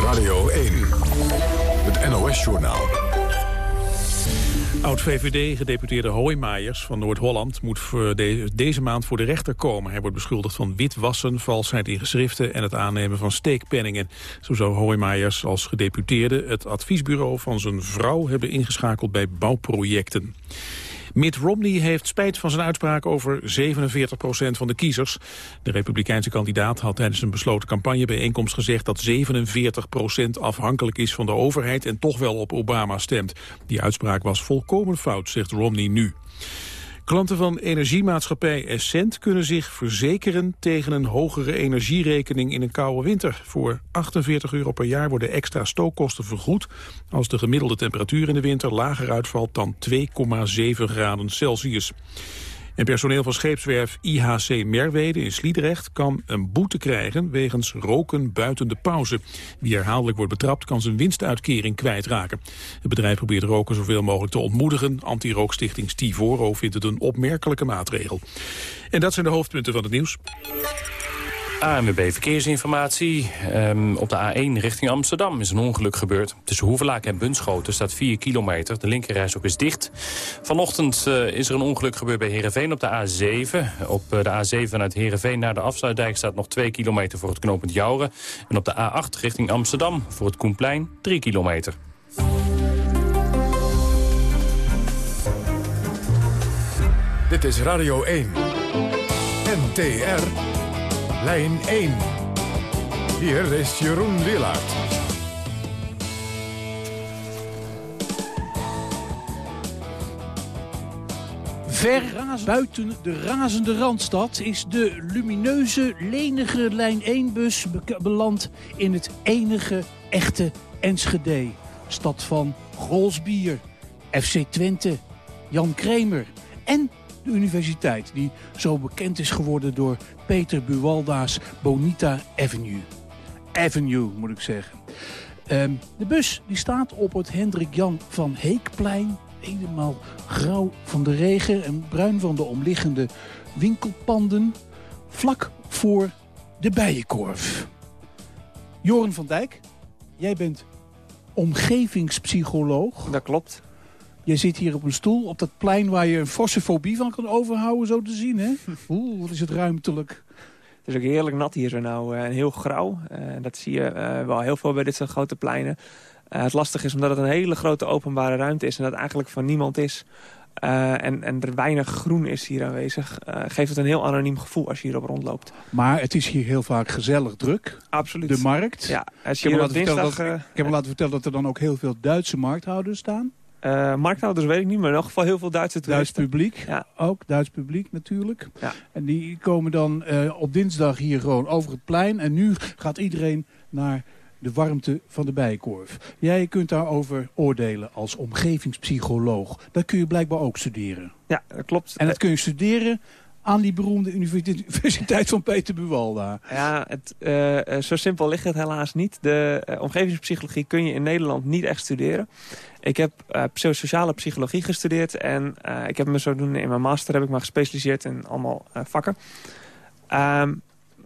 Radio 1, het NOS-journaal. Oud-VVD-gedeputeerde Hoijmaijers van Noord-Holland moet deze maand voor de rechter komen. Hij wordt beschuldigd van witwassen, valsheid in geschriften en het aannemen van steekpenningen. Zo zou Hoijmaijers als gedeputeerde het adviesbureau van zijn vrouw hebben ingeschakeld bij bouwprojecten. Mitt Romney heeft spijt van zijn uitspraak over 47% van de kiezers. De republikeinse kandidaat had tijdens een besloten campagnebijeenkomst gezegd dat 47% afhankelijk is van de overheid en toch wel op Obama stemt. Die uitspraak was volkomen fout, zegt Romney nu. Klanten van energiemaatschappij Essent kunnen zich verzekeren tegen een hogere energierekening in een koude winter. Voor 48 euro per jaar worden extra stookkosten vergoed als de gemiddelde temperatuur in de winter lager uitvalt dan 2,7 graden Celsius. En personeel van scheepswerf IHC Merwede in Sliedrecht kan een boete krijgen wegens roken buiten de pauze. Wie herhaaldelijk wordt betrapt kan zijn winstuitkering kwijtraken. Het bedrijf probeert roken zoveel mogelijk te ontmoedigen. Anti-rookstichting Stivoro vindt het een opmerkelijke maatregel. En dat zijn de hoofdpunten van het nieuws. ANWB Verkeersinformatie. Ehm, op de A1 richting Amsterdam is een ongeluk gebeurd. Tussen Hoevelaak en Bunschoten staat 4 kilometer. De linkerreis ook is dicht. Vanochtend eh, is er een ongeluk gebeurd bij Heerenveen op de A7. Op eh, de A7 vanuit Heerenveen naar de afsluitdijk staat nog 2 kilometer voor het knooppunt Jouren. En op de A8 richting Amsterdam voor het Koenplein 3 kilometer. Dit is Radio 1. NTR. Lijn 1. Hier is Jeroen Willaert. Ver buiten de razende Randstad is de lumineuze, lenige lijn 1-bus beland in het enige echte Enschede. Stad van Grolsbier, FC Twente, Jan Kramer en de universiteit... die zo bekend is geworden door Peter Buwalda's Bonita Avenue. Avenue, moet ik zeggen. Ehm, de bus die staat op het Hendrik Jan van Heekplein. Helemaal grauw van de regen en bruin van de omliggende winkelpanden. Vlak voor de Bijenkorf. Joren van Dijk, jij bent omgevingspsycholoog. Dat klopt. Jij zit hier op een stoel op dat plein waar je een forse fobie van kan overhouden, zo te zien. Hè? Oeh, wat is het ruimtelijk. Het is ook heerlijk nat hier zo nou eh, en heel grauw. Eh, dat zie je eh, wel heel veel bij dit soort grote pleinen. Het lastige is omdat het een hele grote openbare ruimte is... en dat eigenlijk van niemand is. En, en er weinig groen is hier aanwezig. eh, geeft het een heel anoniem gevoel als je hierop rondloopt. Maar het is hier heel vaak gezellig druk. Absoluut. De markt. Ja, als ik, heb je me laten dinsdag... dat, ik heb me laten vertellen dat er dan ook heel veel Duitse markthouders staan. Eh, markthouders weet ik niet, maar in elk geval heel veel Duitse Duits toeristen. publiek, Ja. ook Duits publiek natuurlijk. Ja. En die komen dan eh, op dinsdag hier gewoon over het plein. En nu gaat iedereen naar de warmte van de Bijenkorf. Jij kunt daarover oordelen als omgevingspsycholoog. Dat kun je blijkbaar ook studeren. Ja, dat klopt. En dat kun je studeren aan die beroemde universiteit van Peter Buwalda. Ja, het, eh, zo simpel ligt het helaas niet. De omgevingspsychologie kun je in Nederland niet echt studeren. Ik heb eh, psychosociale psychologie gestudeerd. En eh, ik heb me zodoende in mijn master heb ik me gespecialiseerd in allemaal eh, vakken. Ehm,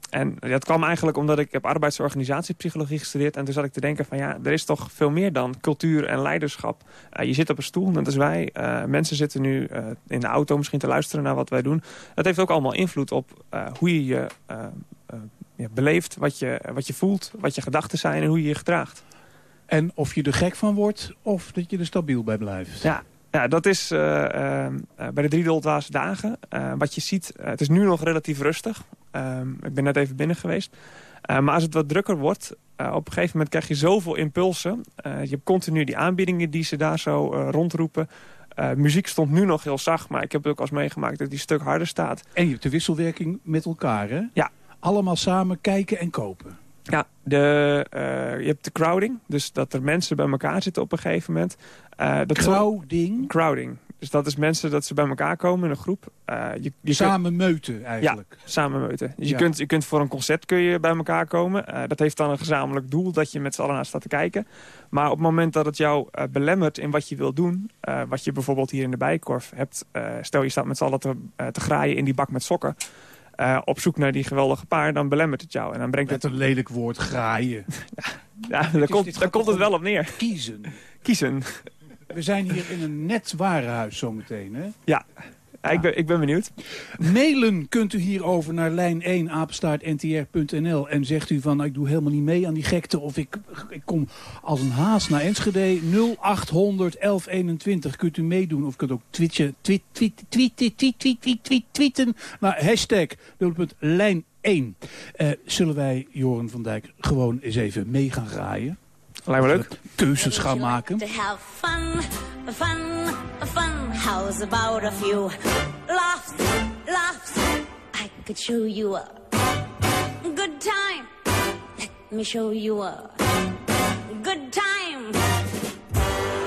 en dat kwam eigenlijk omdat ik heb arbeidsorganisatiepsychologie gestudeerd. En toen zat ik te denken van ja, er is toch veel meer dan cultuur en leiderschap. Je zit op een stoel, net als wij. Mensen zitten nu in de auto misschien te luisteren naar wat wij doen. Dat heeft ook allemaal invloed op hoe je je beleeft, wat je, wat je voelt, wat je gedachten zijn en hoe je je gedraagt. En of je er gek van wordt of dat je er stabiel bij blijft. Ja, ja dat is eh, eh, eh, bij de drie doldwaze dagen. wat je ziet, het is nu nog relatief rustig. Ehm, ik ben net even binnen geweest. Maar als het wat drukker wordt, op een gegeven moment krijg je zoveel impulsen. Je hebt continu die aanbiedingen die ze daar zo rondroepen. Muziek stond nu nog heel zacht, maar ik heb het ook als meegemaakt dat die stuk harder staat. En je hebt de wisselwerking met elkaar, hè? Ja. Allemaal samen kijken en kopen. Ja, de, eh, je hebt de crowding. Dus dat er mensen bij elkaar zitten op een gegeven moment. Eh, dat Crowding? Crowding. Dus dat is mensen dat ze bij elkaar komen in een groep. Eh, je, je Samen meuten eigenlijk. Ja, samen meuten. Dus Ja. je, kunt, je kunt voor een concert kun je bij elkaar komen. Eh, dat heeft dan een gezamenlijk doel dat je met z'n allen naar staat te kijken. Maar op het moment dat het jou eh, belemmert in wat je wil doen... eh, wat je bijvoorbeeld hier in de Bijenkorf hebt... eh, stel je staat met z'n allen te, te graaien in die bak met sokken... eh, op zoek naar die geweldige paar, dan belemmert het jou. En dan brengt Met het een lelijk woord, graaien. Ja, daar komt, daar komt het wel op neer. Kiezen. Kiezen. We zijn hier in een net warenhuis zometeen, hè? Ja, Ja, ik, ben, ik ben benieuwd. Mailen kunt u hierover naar lijn 1 apenstaartntr.nl en zegt u van ik doe helemaal niet mee aan die gekte of ik, ik kom als een haas naar Enschede 0800 1121 kunt u meedoen of kunt ook twitchen, tweet, tweet, tweet, tweet, tweet, tweet, tweet, tweet, tweeten naar hashtag dubbelpunt lijn 1. Eh, zullen wij Joren van Dijk gewoon eens even mee gaan graaien? Lijkt me leuk. Keuzes gaan maken. To have fun, fun, fun. How's about a few laughs, laughs? I could show you a good time. Let me show you a good time.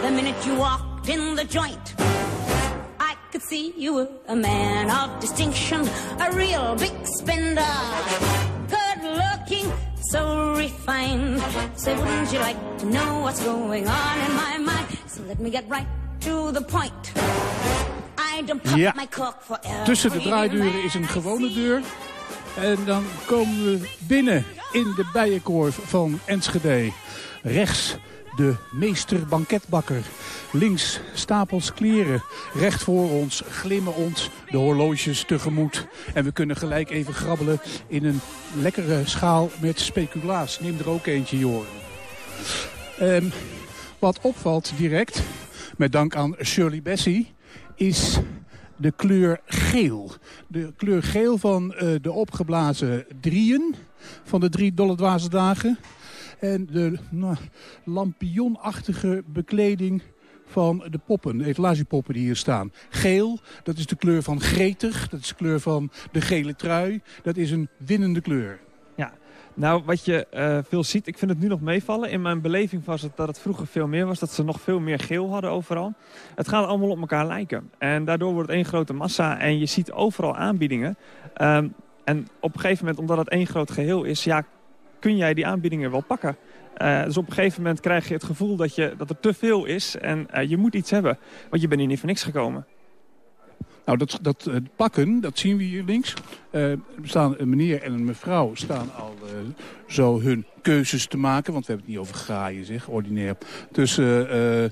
The minute you walked in the joint, I could see you were a man of distinction, a real big spender. Good looking, so refined. Say, wouldn't you like to know what's going on in my mind? So let me get right to the point. I don't pop Ja. my cork for Tussen de every draaideuren is een gewone deur. En dan komen we binnen in de bijenkorf van Enschede. Rechts de meester banketbakker. Links stapels kleren. Recht voor ons glimmen ons de horloges tegemoet. En we kunnen gelijk even grabbelen in een lekkere schaal met speculaas. Neem er ook eentje, Joren. Ehm, wat opvalt direct, met dank aan Shirley Bessie, is de kleur geel. De kleur geel van eh, de opgeblazen drieën van de drie dolle dwaze dagen. En de nou, lampionachtige bekleding van de poppen, de etalagepoppen die hier staan. Geel, dat is de kleur van gretig, dat is de kleur van de gele trui. Dat is een winnende kleur. Ja, nou wat je eh, veel ziet, ik vind het nu nog meevallen. In mijn beleving was het dat het vroeger veel meer was. Dat ze nog veel meer geel hadden overal. Het gaat allemaal op elkaar lijken. En daardoor wordt het één grote massa en je ziet overal aanbiedingen. Ehm, en op een gegeven moment, omdat het één groot geheel is, ja, kun jij die aanbiedingen wel pakken. Eh, dus op een gegeven moment krijg je het gevoel dat, je, dat er te veel is en eh, je moet iets hebben. Want je bent hier niet voor niks gekomen. Nou, dat, dat eh, pakken, dat zien we hier links. Eh, er staan een meneer en een mevrouw staan al eh, zo hun keuzes te maken. Want we hebben het niet over graaien, zeg, ordinair. Tussen eh,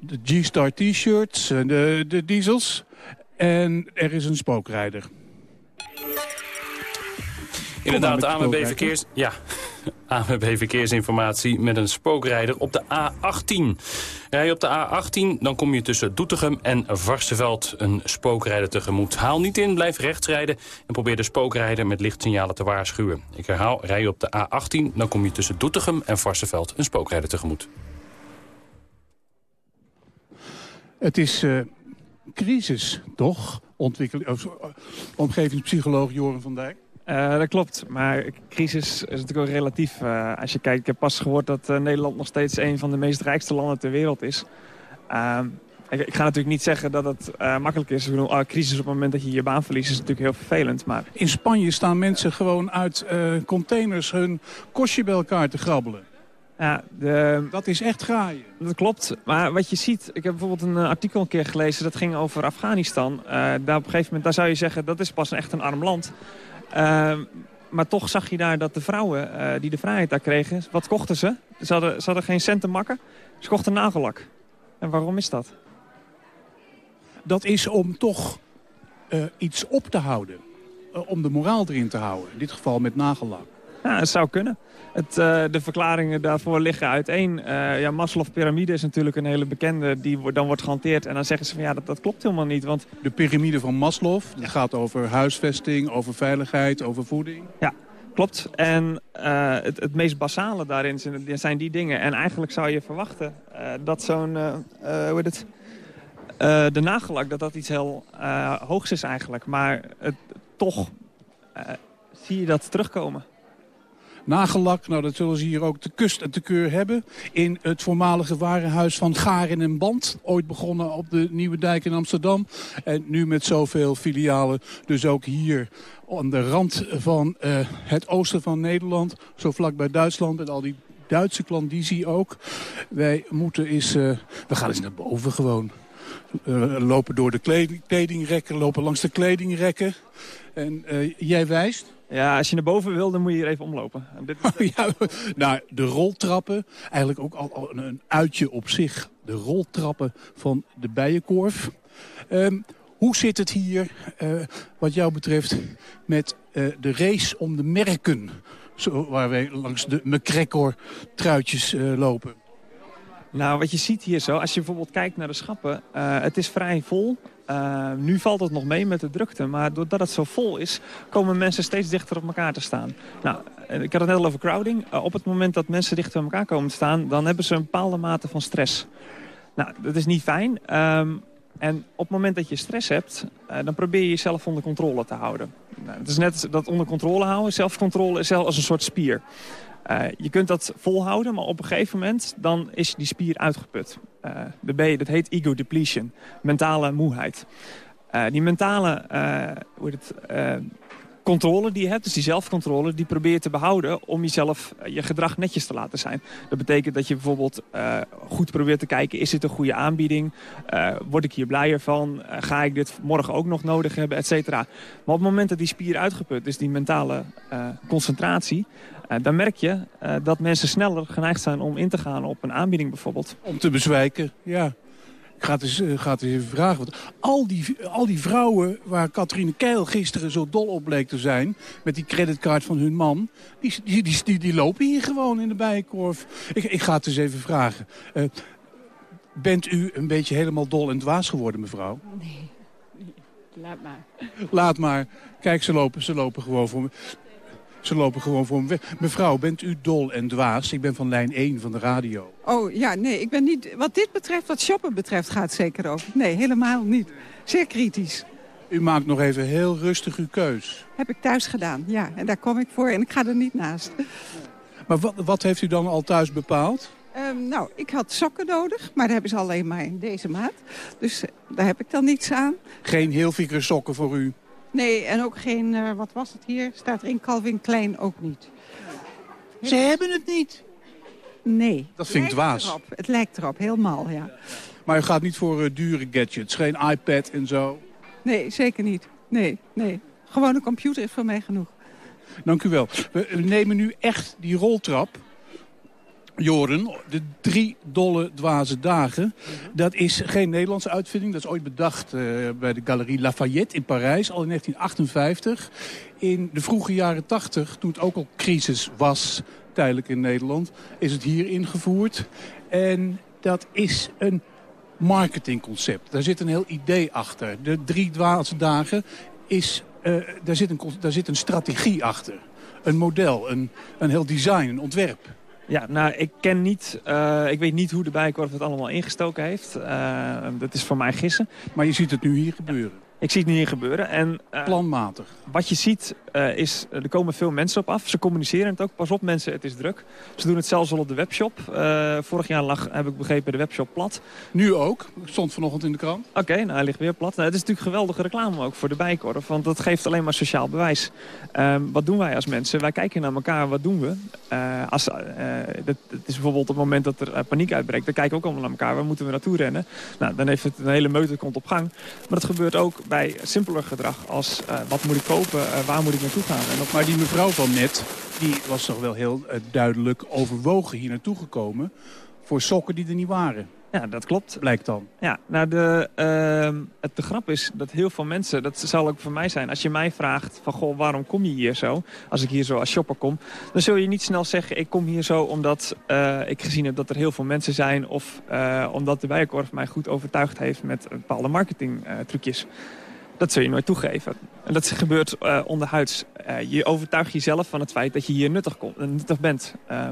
de G-Star t-shirts en de, de diesels. En er is een spookrijder. Inderdaad, spookrijder. Verkeers... Ja, ANWB Verkeersinformatie met een spookrijder op de A18. Rij je op de A18, dan kom je tussen Doetinchem en Varsenveld een spookrijder tegemoet. Haal niet in, blijf rechts rijden en probeer de spookrijder met lichtsignalen te waarschuwen. Ik herhaal, rij je op de A18, dan kom je tussen Doetinchem en Varsenveld een spookrijder tegemoet. Het is eh, crisis, toch? Ontwikkel eh, omgevingspsycholoog Joren van Dijk. Eh, dat klopt, maar crisis is natuurlijk ook relatief. Eh, als je kijkt, ik heb pas gehoord dat eh, Nederland nog steeds een van de meest rijkste landen ter wereld is. Ehm, ik, ik ga natuurlijk niet zeggen dat het makkelijk is. Ik bedoel, ah, crisis op het moment dat je je baan verliest is natuurlijk heel vervelend. Maar In Spanje staan mensen gewoon uit containers hun kostje bij elkaar te grabbelen. ja, de, Dat is echt graaien. Dat klopt. Maar wat je ziet, ik heb bijvoorbeeld een artikel een keer gelezen... dat ging over Afghanistan. Daar op een gegeven moment daar zou je zeggen, dat is pas echt een arm land. Ehm, maar toch zag je daar dat de vrouwen eh, die de vrijheid daar kregen... wat kochten ze? Ze hadden, ze hadden geen cent te makken. Ze kochten nagellak. En waarom is dat? Dat is om toch eh, iets op te houden. Eh, om de moraal erin te houden. In dit geval met nagellak. Ja, het zou kunnen. Het, eh, de verklaringen daarvoor liggen uiteen. Eh ja, Maslow-pyramide is natuurlijk een hele bekende. Die dan wordt gehanteerd en dan zeggen ze van ja, dat, dat klopt helemaal niet. Want De piramide van Maslow. Dat gaat over huisvesting, over veiligheid, over voeding. Ja, klopt. En eh, het, het meest basale daarin zijn, zijn die dingen. En eigenlijk zou je verwachten dat zo'n, hoe heet het, de nagellak, dat dat iets heel hoogs is eigenlijk. Maar het, toch zie je dat terugkomen. Nagellak, nou dat zullen ze hier ook te kust en te keur hebben. In het voormalige warenhuis van Garen en Band. Ooit begonnen op de Nieuwe Dijk in Amsterdam. En nu met zoveel filialen. Dus ook hier aan de rand van uh, het oosten van Nederland. Zo vlak bij Duitsland met al die Duitse klandizie ook. Wij moeten eens... Uh, we gaan eens naar boven gewoon. Uh, lopen door de kleding, kledingrekken, lopen langs de kledingrekken. En uh, jij wijst? Ja, als je naar boven wil, dan moet je hier even omlopen. En dit is ja, nou, de roltrappen, eigenlijk ook al, al een uitje op zich. De roltrappen van de Bijenkorf. Um, hoe zit het hier, uh, wat jou betreft, met uh, de race om de merken? Zo, waar wij langs de McCrackor truitjes uh, lopen. Nou, wat je ziet hier zo, als je bijvoorbeeld kijkt naar de schappen, uh, het is vrij vol. Uh, nu valt het nog mee met de drukte, maar doordat het zo vol is, komen mensen steeds dichter op elkaar te staan. Nou, ik had het net al over crowding. Op het moment dat mensen dichter op elkaar komen te staan, dan hebben ze een bepaalde mate van stress. Nou, dat is niet fijn. Um, en op het moment dat je stress hebt, dan probeer je jezelf onder controle te houden. Nou, het is net dat onder controle houden. Zelfcontrole is zelf als een soort spier. Uh, je kunt dat volhouden, maar op een gegeven moment dan is die spier uitgeput. Uh, de B, dat heet ego depletion, mentale moeheid. Uh, die mentale hoe het, controle die je hebt, dus die zelfcontrole, die probeer je te behouden om jezelf, je gedrag netjes te laten zijn. Dat betekent dat je bijvoorbeeld uh, goed probeert te kijken, is dit een goede aanbieding? Uh, word ik hier blijer van? Ga ik dit morgen ook nog nodig hebben, et cetera. Maar op het moment dat die spier uitgeput is, die mentale concentratie, dan merk je dat mensen sneller geneigd zijn om in te gaan op een aanbieding bijvoorbeeld. Om te bezwijken, ja. Ik ga het eens, uh, ga het eens even vragen. Want al die, al die vrouwen waar Katrine Keil gisteren zo dol op bleek te zijn... met die creditcard van hun man... die, die, die, die, die lopen hier gewoon in de bijenkorf. Ik, ik ga het eens even vragen. Uh, bent u een beetje helemaal dol en dwaas geworden, mevrouw? Nee, laat maar. Laat maar. Kijk, ze lopen, ze lopen gewoon voor me. Ze lopen gewoon voor me weg. Mevrouw, bent u dol en dwaas? Ik ben van lijn 1 van de radio. Oh, ja, nee, ik ben niet... Wat dit betreft, wat shoppen betreft, gaat het zeker over. Nee, helemaal niet. Zeer kritisch. U maakt nog even heel rustig uw keus. Heb ik thuis gedaan, ja. En daar kom ik voor en ik ga er niet naast. Maar wat, wat heeft u dan al thuis bepaald? Um, nou, ik had sokken nodig, maar dat hebben ze alleen maar in deze maat. Dus uh, daar heb ik dan niets aan. Geen heel sokken voor u? Nee, en ook geen, uh, wat was het hier? Staat er in Calvin Klein ook niet. Ze hebben het niet? Nee. Dat vind ik dwaas. Erop. Het lijkt erop, helemaal, ja. Maar u gaat niet voor uh, dure gadgets, geen iPad en zo? Nee, zeker niet. Nee, nee. Gewoon een computer is voor mij genoeg. Dank u wel. We nemen nu echt die roltrap. Joren, de drie dolle dwaze dagen. Dat is geen Nederlandse uitvinding. Dat is ooit bedacht uh, bij de Galerie Lafayette in Parijs, al in 1958. In de vroege jaren 80, toen het ook al crisis was, tijdelijk in Nederland, is het hier ingevoerd. En dat is een marketingconcept. Daar zit een heel idee achter. De drie dwaze dagen, is, uh, daar, zit een, daar zit een strategie achter. Een model, een, een heel design, een ontwerp. Ja, nou, ik ken niet, uh, ik weet niet hoe de Bijenkorf het allemaal ingestoken heeft. Uh, dat is voor mij gissen. Maar je ziet het nu hier gebeuren. Ja. Ik zie het nu hier gebeuren. En, uh, Planmatig. Wat je ziet uh, is, er komen veel mensen op af. Ze communiceren het ook. Pas op mensen, het is druk. Ze doen het zelfs al op de webshop. Uh, vorig jaar lag, heb ik begrepen, de webshop plat. Nu ook. Stond vanochtend in de krant. Oké, okay, nou hij ligt weer plat. Nou, het is natuurlijk geweldige reclame ook voor de Bijkorf. Want dat geeft alleen maar sociaal bewijs. Um, wat doen wij als mensen? Wij kijken naar elkaar, wat doen we? als, dat, het is bijvoorbeeld op het moment dat er paniek uitbreekt. Dan kijken we ook allemaal naar elkaar. Waar moeten we naartoe rennen? Nou, dan heeft het een hele meute komt op gang. Maar dat gebeurt ook bij simpeler gedrag als uh, wat moet ik kopen, uh, waar moet ik naartoe gaan. En op... Maar die mevrouw van net, die was toch wel heel uh, duidelijk overwogen hier naartoe gekomen voor sokken die er niet waren. Ja, dat klopt. Blijkt dan. Ja, nou de, uh, het, de grap is dat heel veel mensen, dat zal ook voor mij zijn... als je mij vraagt van, goh, waarom kom je hier zo? Als ik hier zo als shopper kom, dan zul je niet snel zeggen... ik kom hier zo omdat uh, ik gezien heb dat er heel veel mensen zijn... of uh, omdat de Bijenkorf mij goed overtuigd heeft met bepaalde marketingtrucjes. Dat zul je nooit toegeven. En dat gebeurt uh, onderhuids. Uh, je overtuigt jezelf van het feit dat je hier nuttig, komt, nuttig bent. Uh,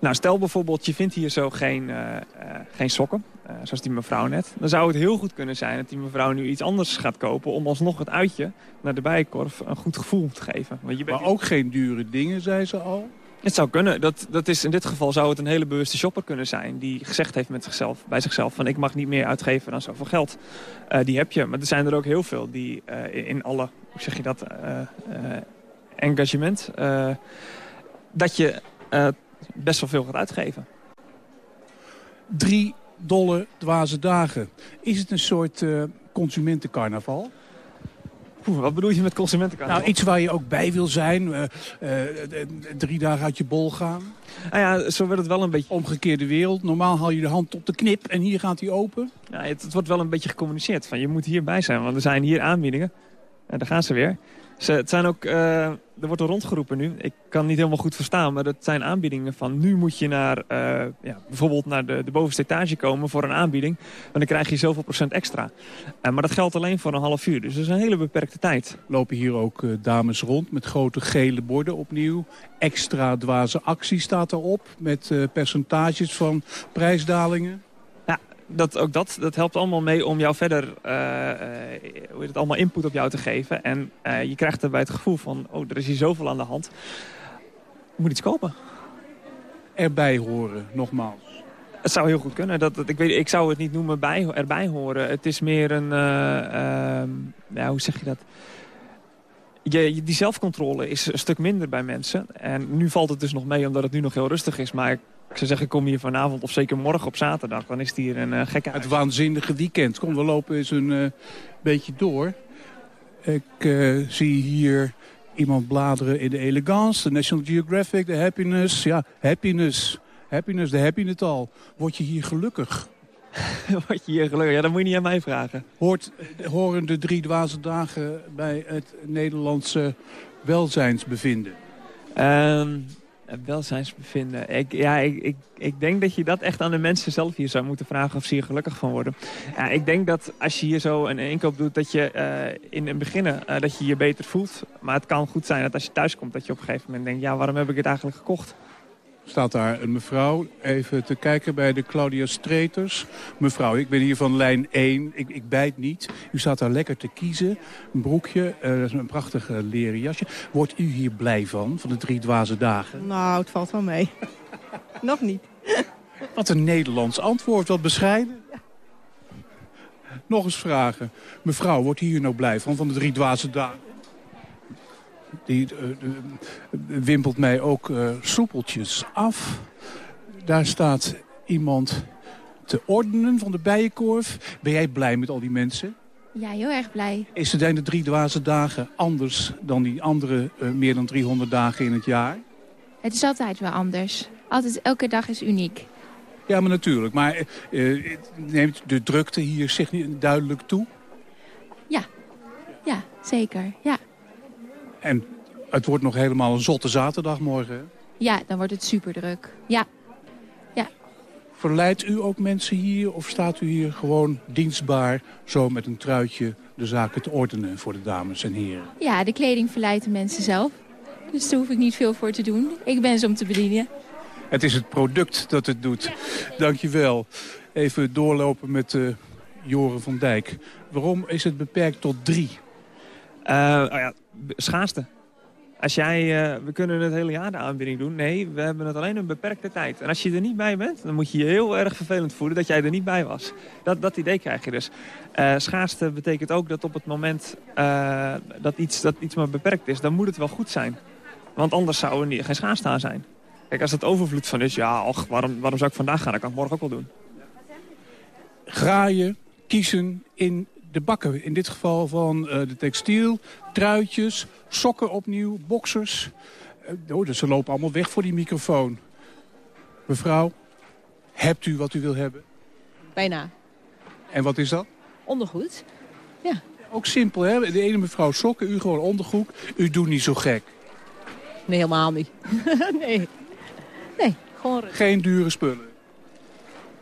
Nou, stel bijvoorbeeld, je vindt hier zo geen, eh, eh, geen sokken, eh, zoals die mevrouw net. Dan zou het heel goed kunnen zijn dat die mevrouw nu iets anders gaat kopen... om alsnog het uitje naar de bijenkorf een goed gevoel te geven. Want je bent... Maar ook geen dure dingen, zei ze al. Het zou kunnen. Dat, dat is, in dit geval zou het een hele bewuste shopper kunnen zijn... die gezegd heeft met zichzelf, bij zichzelf van ik mag niet meer uitgeven dan zoveel geld. Eh, die heb je. Maar er zijn er ook heel veel die eh, in alle, hoe zeg je dat, eh, engagement... dat je best wel veel gaat uitgeven. Drie dolle dwaze dagen. Is het een soort consumentencarnaval? Oeh, wat bedoel je met consumentencarnaval? Nou, iets waar je ook bij wil zijn. eh, eh, eh, drie dagen uit je bol gaan. Nou ja, zo werd het wel een beetje... Omgekeerde wereld. Normaal haal je de hand op de knip en hier gaat hij open. Ja, het, het wordt wel een beetje gecommuniceerd. Van, je moet hierbij zijn, want er zijn hier aanbiedingen. En daar gaan ze weer. Ze, het zijn ook, eh, er wordt er rondgeroepen nu. Ik kan niet helemaal goed verstaan, maar het zijn aanbiedingen van... nu moet je naar, eh, ja, bijvoorbeeld naar de, de bovenste etage komen voor een aanbieding. Dan krijg je zoveel procent extra. Eh, maar dat geldt alleen voor een half uur. Dus dat is een hele beperkte tijd. Lopen hier ook dames rond met grote gele borden opnieuw. Extra dwaze actie staat erop met percentages van prijsdalingen. Dat, ook dat, dat helpt allemaal mee om jou verder eh, eh, hoe heet het, allemaal input op jou te geven. En eh, je krijgt erbij het gevoel van, oh, er is hier zoveel aan de hand. Je moet iets kopen. Erbij horen, nogmaals. Het zou heel goed kunnen. Dat, dat- ik, weet, ik zou het niet noemen bij, erbij horen. Het is meer een... ehm, ja, hoe zeg je dat? Je, je- die zelfcontrole is een stuk minder bij mensen. En nu valt het dus nog mee omdat het nu nog heel rustig is. Maar ik zou zeggen, kom hier vanavond of zeker morgen op zaterdag. Dan is het hier een uh, gekke Het waanzinnige weekend. Kom, we lopen eens een eh, beetje door. Ik eh, zie hier iemand bladeren in de Elegance, de National Geographic, de Happiness. Ja, happiness. Happiness, je het al. Word je hier gelukkig? Word je hier gelukkig? Ja, dat moet je niet aan mij vragen. Hoort, horen de drie dwaze dagen bij het Nederlandse welzijnsbevinden? Ehm, welzijnsbevinden. Ik, ja, ik, ik, ik denk dat je dat echt aan de mensen zelf hier zou moeten vragen of ze hier gelukkig van worden. Ja, ik denk dat als je hier zo een inkoop doet, dat je eh, in het begin eh, dat je je beter voelt. Maar het kan goed zijn dat als je thuis komt, dat je op een gegeven moment denkt, ja, waarom heb ik het eigenlijk gekocht? Staat daar een mevrouw even te kijken bij de Claudia Streters. Mevrouw, ik ben hier van lijn 1. Ik, ik bijt niet. U staat daar lekker te kiezen. Een broekje, dat is een prachtig leren jasje. Wordt u hier blij van, van de drie dwaze dagen? Nou, het valt wel mee. Nog niet. Wat een Nederlands antwoord, wat bescheiden. Nog eens vragen. Mevrouw, wordt u hier nou blij van, van de drie dwaze dagen? Die eh, eh, wimpelt mij ook eh, soepeltjes af. Daar staat iemand te ordenen van de bijenkorf. Ben jij blij met al die mensen? Ja, heel erg blij. Is zijn de drie dwaze dagen anders dan die andere meer dan 300 dagen in het jaar? Het is altijd wel anders. Altijd, elke dag is uniek. Ja, maar natuurlijk. Maar neemt de drukte hier zich niet duidelijk toe? Ja, ja, zeker. Ja. En het wordt nog helemaal een zotte zaterdag morgen. ja, dan wordt het super druk. Ja, Verleidt u ook mensen hier of staat u hier gewoon dienstbaar... zo met een truitje de zaken te ordenen voor de dames en heren? ja, de kleding verleidt de mensen zelf. Dus daar hoef ik niet veel voor te doen. Ik ben ze om te bedienen. Het is het product dat het doet. Dank je wel. Even doorlopen met eh, Joren van Dijk. Waarom is het beperkt tot drie? Eh, oh schaarste. Als jij, eh, we kunnen het hele jaar de aanbieding doen. Nee, we hebben het alleen een beperkte tijd. En als je er niet bij bent, dan moet je je heel erg vervelend voelen dat jij er niet bij was. Dat, dat idee krijg je dus. Eh, schaarste betekent ook dat op het moment dat, iets, dat iets maar beperkt is, dan moet het wel goed zijn. Want anders zou er geen schaarste aan zijn. Kijk, als het overvloed van is, ja, och, waarom, waarom zou ik vandaag gaan? Dat kan ik morgen ook wel doen. graaien, kiezen in de bakken. In dit geval van eh, de textiel, truitjes, sokken opnieuw, boxers. Eh, oh, dus ze lopen allemaal weg voor die microfoon. Mevrouw, hebt u wat u wil hebben? Bijna. En wat is dat? Ondergoed. Ook simpel, hè? De ene mevrouw sokken, u gewoon ondergoed. U doet niet zo gek. Nee, helemaal niet. nee. Nee, gewoon. Geen dure spullen.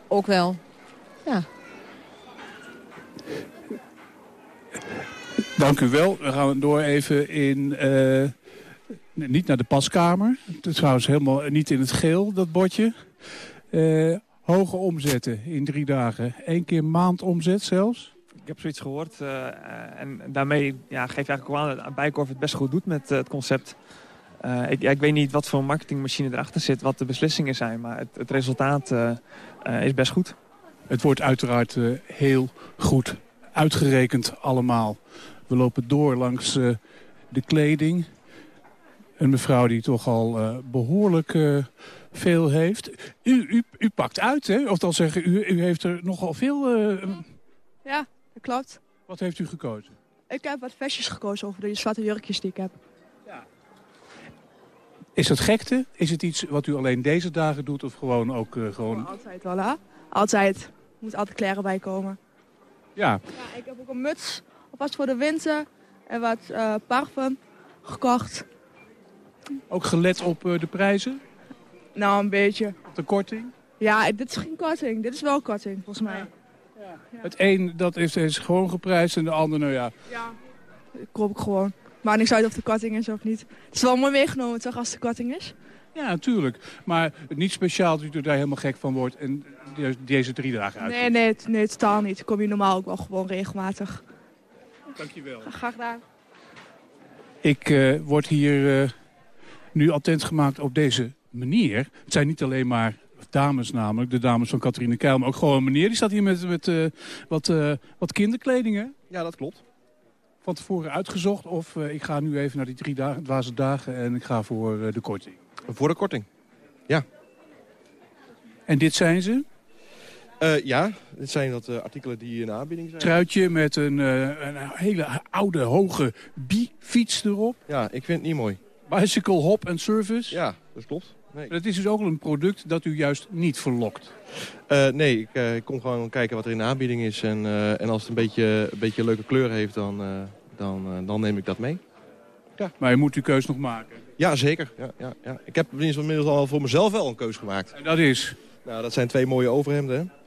Ook wel. Ja. Dank u wel. Dan gaan we door even in eh, Niet naar de paskamer. Het is trouwens helemaal niet in het geel, dat bordje. Eh, hoge omzetten in drie dagen. Eén keer maand omzet zelfs. Ik heb zoiets gehoord. eh, en daarmee ja, geef je eigenlijk ook aan dat Bijenkorf het best goed doet met het concept. Ik, ja, ik weet niet wat voor marketingmachine erachter zit, wat de beslissingen zijn. Maar het, het resultaat is best goed. Het wordt uiteraard heel goed uitgerekend allemaal. We lopen door langs eh, de kleding. Een mevrouw die toch al eh, behoorlijk eh, veel heeft. U, u, u pakt uit, hè? Of dan zeggen, u, u heeft er nogal veel... Ja, dat klopt. wat heeft u gekozen? Ik heb wat vestjes gekozen over de zwarte jurkjes die ik heb. Is dat gekte? Is het iets wat u alleen deze dagen doet of gewoon ook gewoon... Altijd wel, hè? Altijd. Er moet altijd kleren bij komen. Ja, Ja, ik heb ook een muts, alvast voor de winter. En wat eh, parfum gekocht. ook gelet op eh, de prijzen? Nou, een beetje. De korting? Ja, dit is geen korting. Dit is wel korting, volgens mij. Het een dat is, is gewoon geprijsd en de ander, nou ja... Ja. Dat koop ik gewoon. Maar niks uit of de korting is of niet. Het is wel mooi meegenomen, toch, als de korting is? Ja, natuurlijk. Maar niet speciaal dat u er daar helemaal gek van wordt en deze drie dagen uit. Nee, nee, nee, totaal niet. Ik kom hier normaal ook wel gewoon regelmatig. Dankjewel. Graag gedaan. Ik eh, word hier eh, nu attent gemaakt op deze meneer. Het zijn niet alleen maar dames namelijk, de dames van Catharine Keil, maar ook gewoon een meneer. Die staat hier met, met eh, wat, eh, wat kinderkleding, hè? Ja, dat klopt. Van tevoren uitgezocht of eh, ik ga nu even naar die drie dagen, dwaze dagen en ik ga voor eh, de korting. Voor de korting. Ja. En dit zijn ze? Eh, ja, dit zijn dat eh, artikelen die in aanbieding zijn. Truitje met een, eh, een hele oude, hoge bi-fiets erop. Ja, ik vind het niet mooi. Bicycle hop and service. Ja, dat klopt. Nee, Dat is dus ook een product dat u juist niet verlokt. Nee ik, ik kom gewoon kijken wat er in de aanbieding is. En, en als het een beetje, een beetje leuke kleur heeft, dan, dan, dan neem ik dat mee. Ja. Maar je moet uw keus nog maken. Ja, zeker. Ja, ja, ja. Ik heb inmiddels al voor mezelf wel een keus gemaakt. En dat is? Nou, dat zijn twee mooie overhemden. hè.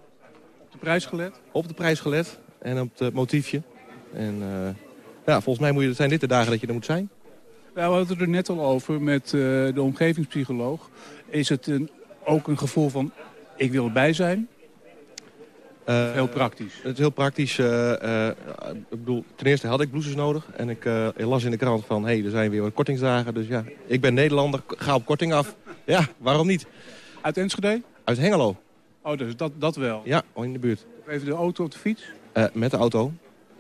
Op de prijs gelet? Op de prijs gelet en op het motiefje. En eh, ja, volgens mij moet je, zijn dit de dagen dat je er moet zijn. Ja, we hadden het er net al over met eh, de omgevingspsycholoog. Is het een, ook een gevoel van, ik wil erbij zijn? Eh, Heel praktisch. Het is heel praktisch. ik bedoel, ten eerste had ik blouses nodig. En ik las in de krant van, hé, hey, er zijn weer wat kortingsdagen. Dus ja, ik ben Nederlander, ga op korting af. Ja, waarom niet? Uit Enschede? Uit Hengelo. Oh, dus dat, dat wel. Ja, in de buurt. Even de auto op de fiets? Eh, met de auto.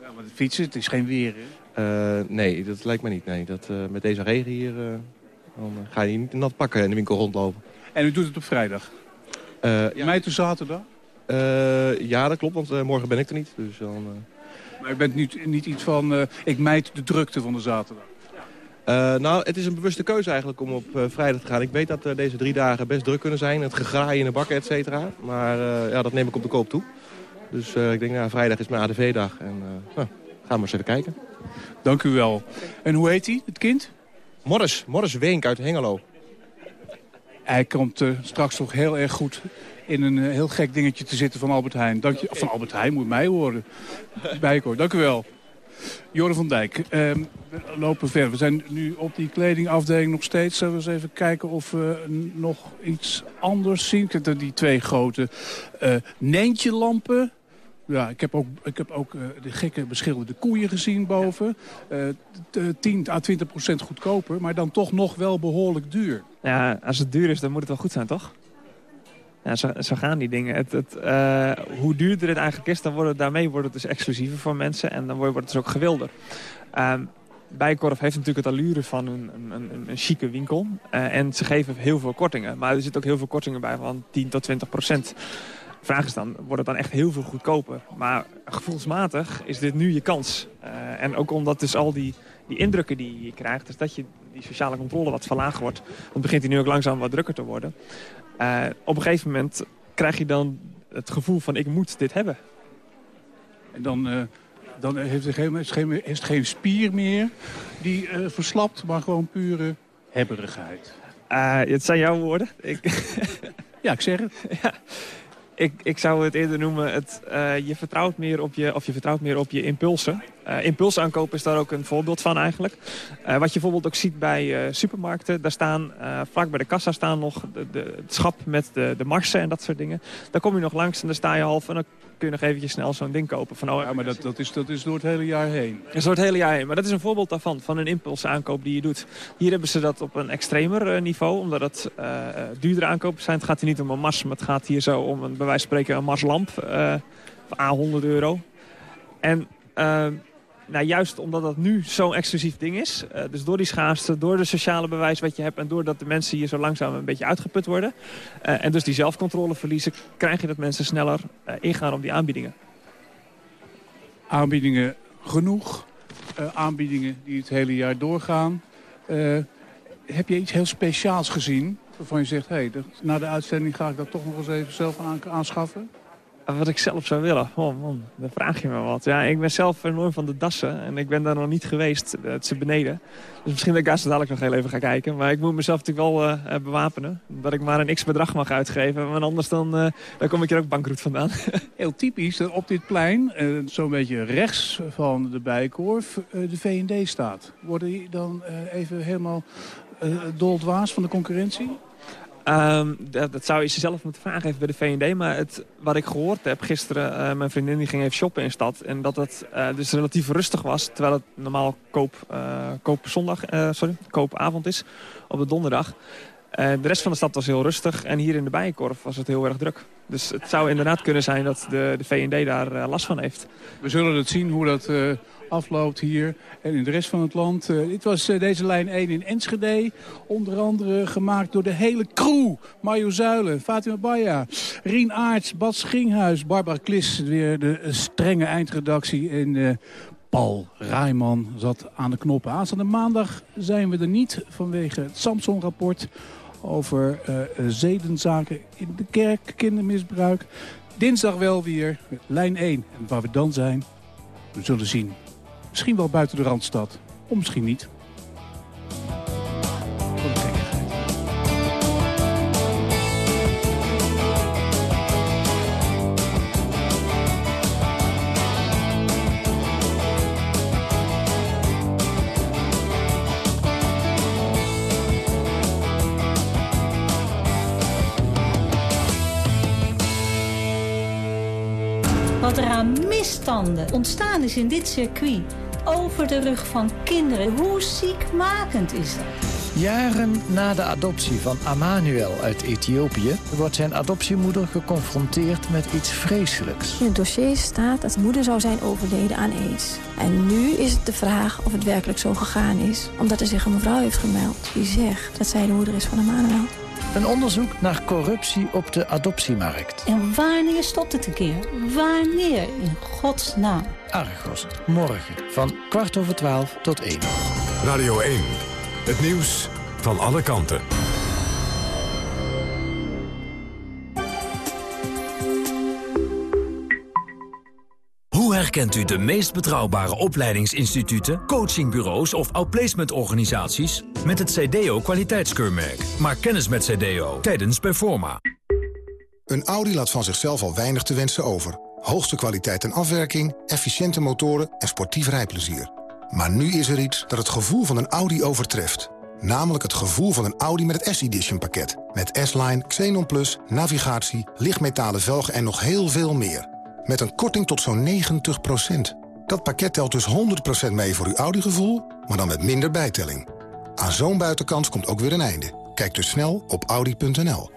Ja, maar de fietsen, het is geen weer, hè? Eh, nee, dat lijkt me niet. Nee, dat, eh, met deze regen hier, dan ga je niet nat pakken in de winkel rondlopen. En u doet het op vrijdag? Ja. Mij tot zaterdag? Ja, dat klopt, want morgen ben ik er niet. Dus dan, Maar u bent niet, niet iets van, ik mijd de drukte van de zaterdag. Eh, nou, het is een bewuste keuze eigenlijk om op eh, vrijdag te gaan. Ik weet dat eh, deze drie dagen best druk kunnen zijn. Het gegraai in de bakken, et cetera. Maar ja, dat neem ik op de koop toe. Dus ik denk, nou, vrijdag is mijn ADV-dag. En nou, gaan we maar eens even kijken. Dank u wel. En hoe heet hij, het kind? Morris, Morris Weenk uit Hengelo. Hij komt straks toch heel erg goed in een heel gek dingetje te zitten van Albert Heijn. Dank je, van Albert Heijn, moet mij horen. Bijkoor, dank u wel. Joren van Dijk, ehm, we lopen verder. We zijn nu op die kledingafdeling nog steeds. Zullen we eens even kijken of we nog iets anders zien? Ik heb die twee grote eh neentje lampen. Ja, ik heb ook, ik heb ook eh, de gekke beschilderde koeien gezien boven. Eh, t- 10 à 20 procent goedkoper, maar dan toch nog wel behoorlijk duur. Ja, als het duur is, dan moet het wel goed zijn, toch? Ja, zo, zo gaan die dingen. Het, het, eh, hoe duurder het eigenlijk is, dan wordt het, daarmee wordt het dus exclusiever voor mensen. En dan wordt het dus ook gewilder. Ehm Bijkorf heeft natuurlijk het allure van een, een, een, een chique winkel. Eh, en ze geven heel veel kortingen. Maar er zitten ook heel veel kortingen bij van 10 tot 20 procent. Vraag is dan, wordt het dan echt heel veel goedkoper? Maar gevoelsmatig is dit nu je kans. Eh, en ook omdat dus al die, die indrukken die je krijgt... dus dat je die sociale controle wat verlaagd wordt. Want begint die nu ook langzaam wat drukker te worden. Eh, op een gegeven moment krijg je dan het gevoel van ik moet dit hebben. En dan, eh, dan heeft het geen, is, geen, is het geen spier meer die eh, verslapt, maar gewoon pure hebberigheid. Het zijn jouw woorden. Ik... ja, ik zeg het. ja. ik, ik zou het eerder noemen, het, je vertrouwt meer op je, of je vertrouwt meer op je impulsen. Uh, impulsaankoop is daar ook een voorbeeld van eigenlijk. wat je bijvoorbeeld ook ziet bij supermarkten, daar staan vlak bij de kassa staan nog de, de, het schap met de, de marsen en dat soort dingen. Daar kom je nog langs en dan sta je half en dan kun je nog eventjes snel zo'n ding kopen. Van, oh, ja, maar dat, dat, is, dat is door het hele jaar heen. Dat is door het hele jaar heen. Maar dat is een voorbeeld daarvan, van een impulsaankoop die je doet. Hier hebben ze dat op een extremer niveau, omdat het uh, duurdere aankopen zijn. Het gaat hier niet om een Mars, maar het gaat hier zo om een, bij wijze van spreken een Marslamp. Uh, A 100 euro. En nou, juist omdat dat nu zo'n exclusief ding is. Uh, dus door die schaarste, door de sociale bewijs wat je hebt... en doordat de mensen hier zo langzaam een beetje uitgeput worden... Uh, en dus die zelfcontrole verliezen... krijg je dat mensen sneller uh, ingaan op die aanbiedingen. Aanbiedingen genoeg. aanbiedingen die het hele jaar doorgaan. heb je iets heel speciaals gezien... waarvan je zegt, hey, na de uitzending ga ik dat toch nog eens even zelf aanschaffen? Wat ik zelf zou willen? Oh man, dan vraag je me wat. Ja, ik ben zelf enorm van de dassen en ik ben daar nog niet geweest. Het is beneden. Dus misschien dat ik daar zo dadelijk nog heel even ga kijken. Maar ik moet mezelf natuurlijk wel uh, bewapenen. Dat ik maar een x-bedrag mag uitgeven. Want anders dan, dan kom ik er ook bankroet vandaan. Heel typisch dat op dit plein, uh, zo'n beetje rechts van de Bijkorf, de V&D staat. Worden die dan even helemaal doldwaas van de concurrentie? Um, dat, zou je zelf moeten vragen even bij de VND. Maar het, wat ik gehoord heb gisteren, uh, mijn vriendin die ging even shoppen in stad. En dat het uh, dus relatief rustig was. Terwijl het normaal koop, uh, koop, zondag, sorry, koopavond is op de donderdag. de rest van de stad was heel rustig. En hier in de Bijenkorf was het heel erg druk. Dus het zou inderdaad kunnen zijn dat de, de VND daar last van heeft. We zullen het zien hoe dat afloopt hier en in de rest van het land. Uh, dit was uh, deze lijn 1 in Enschede. Onder andere gemaakt door de hele crew. Mario Zuilen, Fatima Baya, Rien Aarts, Bas Schinghuis, Barbara Klis. Weer de strenge eindredactie. En Paul Rijman zat aan de knoppen. Aanstaande maandag zijn we er niet vanwege het Samson-rapport over zedenzaken in de kerk, kindermisbruik. Dinsdag wel weer, lijn 1. En waar we dan zijn, we zullen zien. Misschien wel buiten de Randstad, of misschien niet. Wat er aan misstanden ontstaan is in dit circuit over de rug van kinderen. Hoe ziekmakend is dat? Jaren na de adoptie van Amanuel uit Ethiopië... wordt zijn adoptiemoeder geconfronteerd met iets vreselijks. In het dossier staat dat de moeder zou zijn overleden aan aids. En nu is het de vraag of het werkelijk zo gegaan is. Omdat er zich een mevrouw heeft gemeld die zegt dat zij de moeder is van Amanuel. Een onderzoek naar corruptie op de adoptiemarkt. En wanneer stopt het een keer? Wanneer, in godsnaam? Argos, morgen van kwart over twaalf tot één. Radio 1, het nieuws van alle kanten. Herkent u de meest betrouwbare opleidingsinstituten, coachingbureaus of outplacementorganisaties? Met het CDO kwaliteitskeurmerk. Maak kennis met CDO tijdens Performa. Een Audi laat van zichzelf al weinig te wensen over. Hoogste kwaliteit en afwerking, efficiënte motoren en sportief rijplezier. Maar nu is er iets dat het gevoel van een Audi overtreft. Namelijk het gevoel van een Audi met het S-Edition pakket. Met S-Line, Xenon Plus, navigatie, lichtmetalen velgen en nog heel veel meer. Met een korting tot zo'n 90% Dat pakket telt dus 100% mee voor uw Audi-gevoel, maar dan met minder bijtelling. Aan zo'n buitenkant komt ook weer een einde. Kijk dus snel op Audi.nl.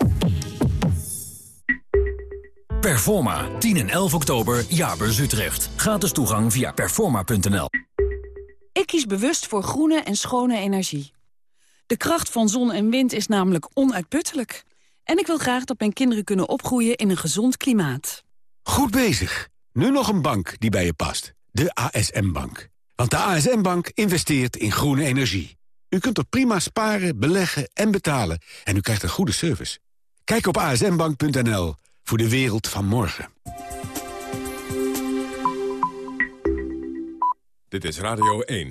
Performa, 10 en 11 oktober, Jaarbeurs Utrecht. Gratis toegang via performa.nl. Ik kies bewust voor groene en schone energie. De kracht van zon en wind is namelijk onuitputtelijk. En ik wil graag dat mijn kinderen kunnen opgroeien in een gezond klimaat. Goed bezig. Nu nog een bank die bij je past. De ASM-bank. Want de ASM-bank investeert in groene energie. U kunt er prima sparen, beleggen en betalen. En u krijgt een goede service. Kijk op asmbank.nl voor de wereld van morgen. Dit is Radio 1.